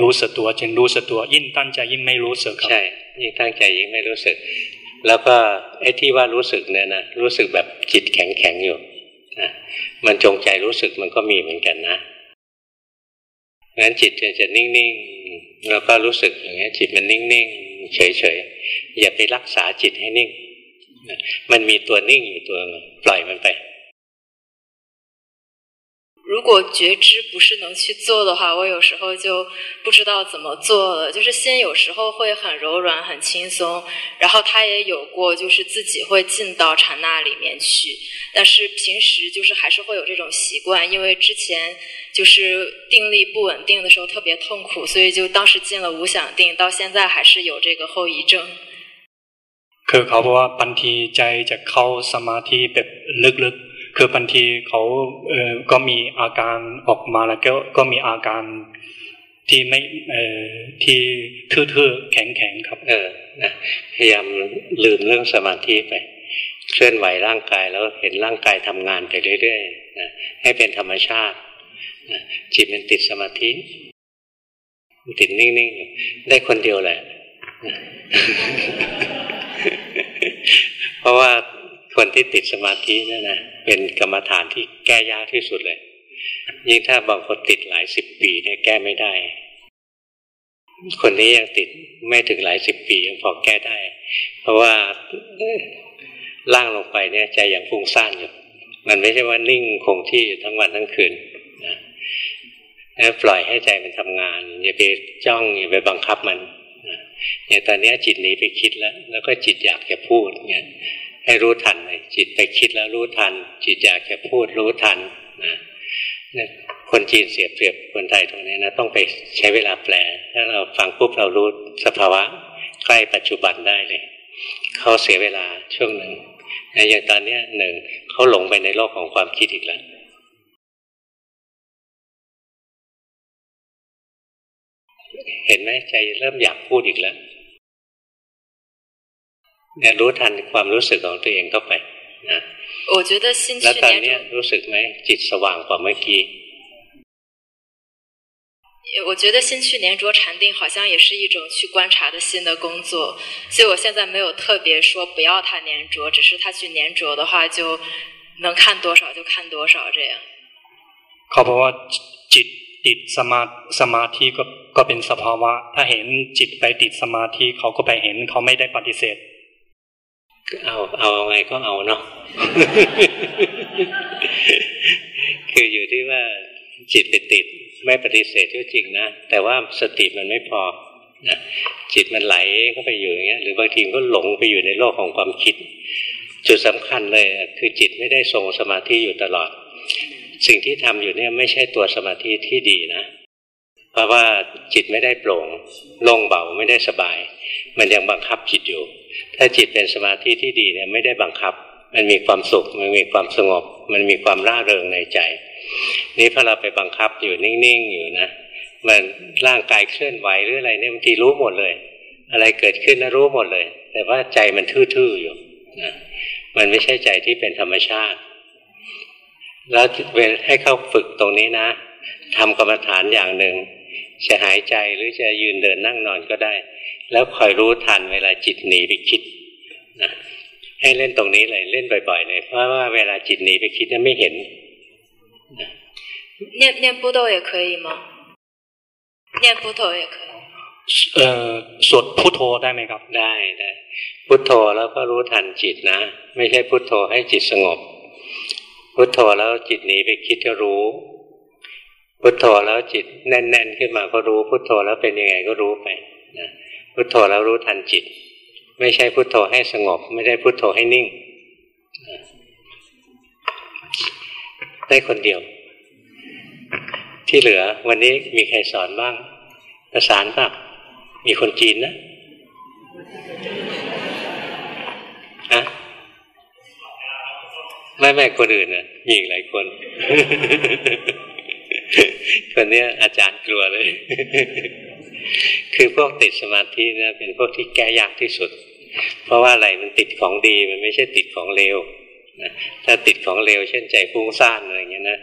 รู้สึกตัวจริงรู้สึกตัวยิ่งตั้งใจยิ่งไม่รู้สึกครับใช่ยิ่งตั้งใจยิ่งไม่รู้สึก แล้วก็ไอ้ที่ว่ารู้สึกเนี่ยนะรู้สึกแบบจิตแข็งแข็งอยู่นะมันจงใจรู้สึกมันก็มีเหมือนกันนะ งั้นจิตจะนิ่งๆแล้วก็รู้สึกอย่างเงี้ย จิตมันนิ่งๆเฉยๆอย่าไปรักษาจิตให้นิ่ง มันมีตัวนิ่งอยู่ตัวปล่อยมันไป 如果觉知不是能去做的话，我有时候就不知道怎么做了。就是心有时候会很柔软、很轻松，然后他也有过，就是自己会进到禅那里面去。但是平时就是还是会有这种习惯，因为之前就是定力不稳定的时候特别痛苦，所以就当时进了无想定，到现在还是有这个后遗症。คือเขาบอกว่าบางทีใจจะเข้าสมาธิแบบลึก คือบางทีเขาเออก็มีอาการออกมาแล้วก็ก็มีอาการที่ไม่เออที่ทื่อๆแข็งๆครับ เออนะพยายามลืมเรื่องสมาธิไป เคลื่อนไหวร่างกายแล้วเห็นร่างกายทำงานไปเรื่อยๆนะให้เป็นธรรมชาตินะจิตมันติดสมาธิติดนิ่งๆ ได้คนเดียวแหละ เพราะว่า คนที่ติดสมาธินั่นนะเป็นกรรมฐานที่แก้ยากที่สุดเลย ยิ่งถ้าบางคนติดหลายสิบปีเนี่ยแก้ไม่ได้ คนนี้ยังติดไม่ถึงหลายสิบปียังพอแก้ได้ เพราะว่าล่างลงไปเนี่ยใจย่างฟุ้งซ่านอยู่มันไม่ใช่ว่านิ่งคงที่ทั้งวันทั้งคืนนะปล่อยให้ใจมันทำงาน อย่าไปจ้องอย่าไปบังคับมันเนี่ยตอนนี้จิตหนีไปคิดแล้ว แล้วก็จิตอยากจะพูดเนี่ย ให้รู้ทันเลยจิตไปคิดแล้วรู้ทัน จิตอยากจะพูดรู้ทันนะคนจีนเสียเปรียบคนไทยตรงนี้นะต้องไปใช้เวลาแปลถ้าเราฟังปุ๊บเรารู้สภาวะใกล้ปัจจุบันได้เลย เขาเสียเวลาช่วงหนึ่งอย่างตอนนี้หนึ่งเขาหลงไปในโลกของความคิดอีกแล้วเห็นไหมใจเริ่มอยากพูดอีกแล้ว เนี่ยรู้ทันความรู้สึกของตัวเองเข้าไปนะ我觉得新แล้วตอนนี้รู้สึกไหมจิตสว่างกว่าเมื่อกี้我觉得心去粘着禅定好像也是一种去观察的新的工作，所以我现在没有特别说不要它粘着，只是它去粘着的话就能看多少就看多少这样。เขาบอกว่าจิตติดสมาสมาธิก็ก็เป็นสภาวะ ถ้าเห็นจิตไปติดสมาธิเขาก็ไปเห็นเขาไม่ได้ปฏิเสธ เอาเอาไงก็เอาเนาะคืออยู่ที่ว่าจิตไปติดไม่ปฏิเสธก็จริงนะ แต่ว่าสติมันไม่พอนะจิตมันไหลเข้าไปอยู่อย่างเงี้ยหรือบางทีก็หลงไปอยู่ในโลกของความคิด จุดสำคัญเลยคือจิตไม่ได้ทรงสมาธิอยู่ตลอด สิ่งที่ทำอยู่เนี่ยไม่ใช่ตัวสมาธิที่ดีนะ เพราะว่าจิตไม่ได้โปร่งโล่งเบาไม่ได้สบาย มันยังบังคับจิตอยู่ ถ้าจิตเป็นสมาธิที่ดีเนี่ยไม่ได้บังคับ มันมีความสุข มันมีความสงบ มันมีความร่าเริงในใจ นี่พอเราไปบังคับอยู่นิ่งๆอยู่นะ มันร่างกายเคลื่อนไหวหรืออะไรเนี่ยบางทีรู้หมดเลย อะไรเกิดขึ้นนะรู้หมดเลย แต่ว่าใจมันทื่อๆอยู่นะมันไม่ใช่ใจที่เป็นธรรมชาติ แล้วเวลให้เข้าฝึกตรงนี้นะทำกรรมฐานอย่างหนึ่งจะหายใจหรือจะยืนเดินนั่งนอนก็ได้ แล้วคอยรู้ทันเวลาจิตหนีไปคิดนะให้เล่นตรงนี้เลยเล่นบ่อยๆเลยเพราะว่าเวลาจิตหนีไปคิดนั้นไม่เห็น念念不斗也可以吗？念不斗也可以。เอ่อสวดพุทโธได้ไหมครับ ได้ได้พุทโธแล้วก็รู้ทันจิตนะ ไม่ใช่พุทโธให้จิตสงบ พุทโธแล้วจิตหนีไปคิดก็รู้ พุทโธแล้วจิตแน่น ๆ ขึ้นมาก็รู้ พุทโธแล้วเป็นยังไงก็รู้ไปนะ พุทโธแล้วรู้ทันจิต ไม่ใช่พุทโธให้สงบ ไม่ได้พุทโธให้นิ่ง ได้คนเดียว ที่เหลือวันนี้มีใครสอนบ้างประสานปะมีคนจีนนะฮะไม่ไม่คนอื่นนะมีอีกหลายคน คนนี้อาจารย์กลัวเลย คือพวกติดสมาธินะเป็นพวกที่แก้ยากที่สุด เพราะว่าอะไรมันติดของดีมันไม่ใช่ติดของเลวถ้าติดของเลวเช่นใจฟุ้งซ่านอะไรเงี้ยนะ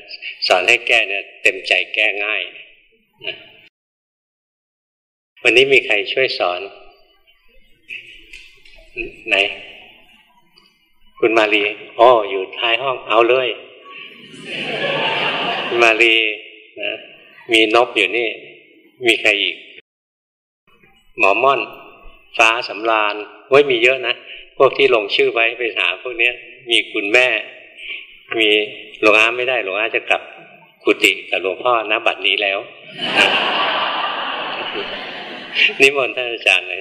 สอนให้แก้เนี่ยเต็มใจแก้ง่ายนะวันนี้มีใครช่วยสอน ไหน คุณมาลีอ๋ออยู่ท้ายห้องเอาเลยมาลีนะมีนบอยู่นี่ มีใครอีก หมอม่อน ฟ้าสำราญไว้มีเยอะนะ พวกที่ลงชื่อไว้ไปหาพวกเนี้ยมีคุณแม่ มีหลวงอาไม่ได้หลวงอาจะกลับกุฏิกับหลวงพ่อนะบัดนี้แล้ว นิมนต์ท่านอาจารย์เลย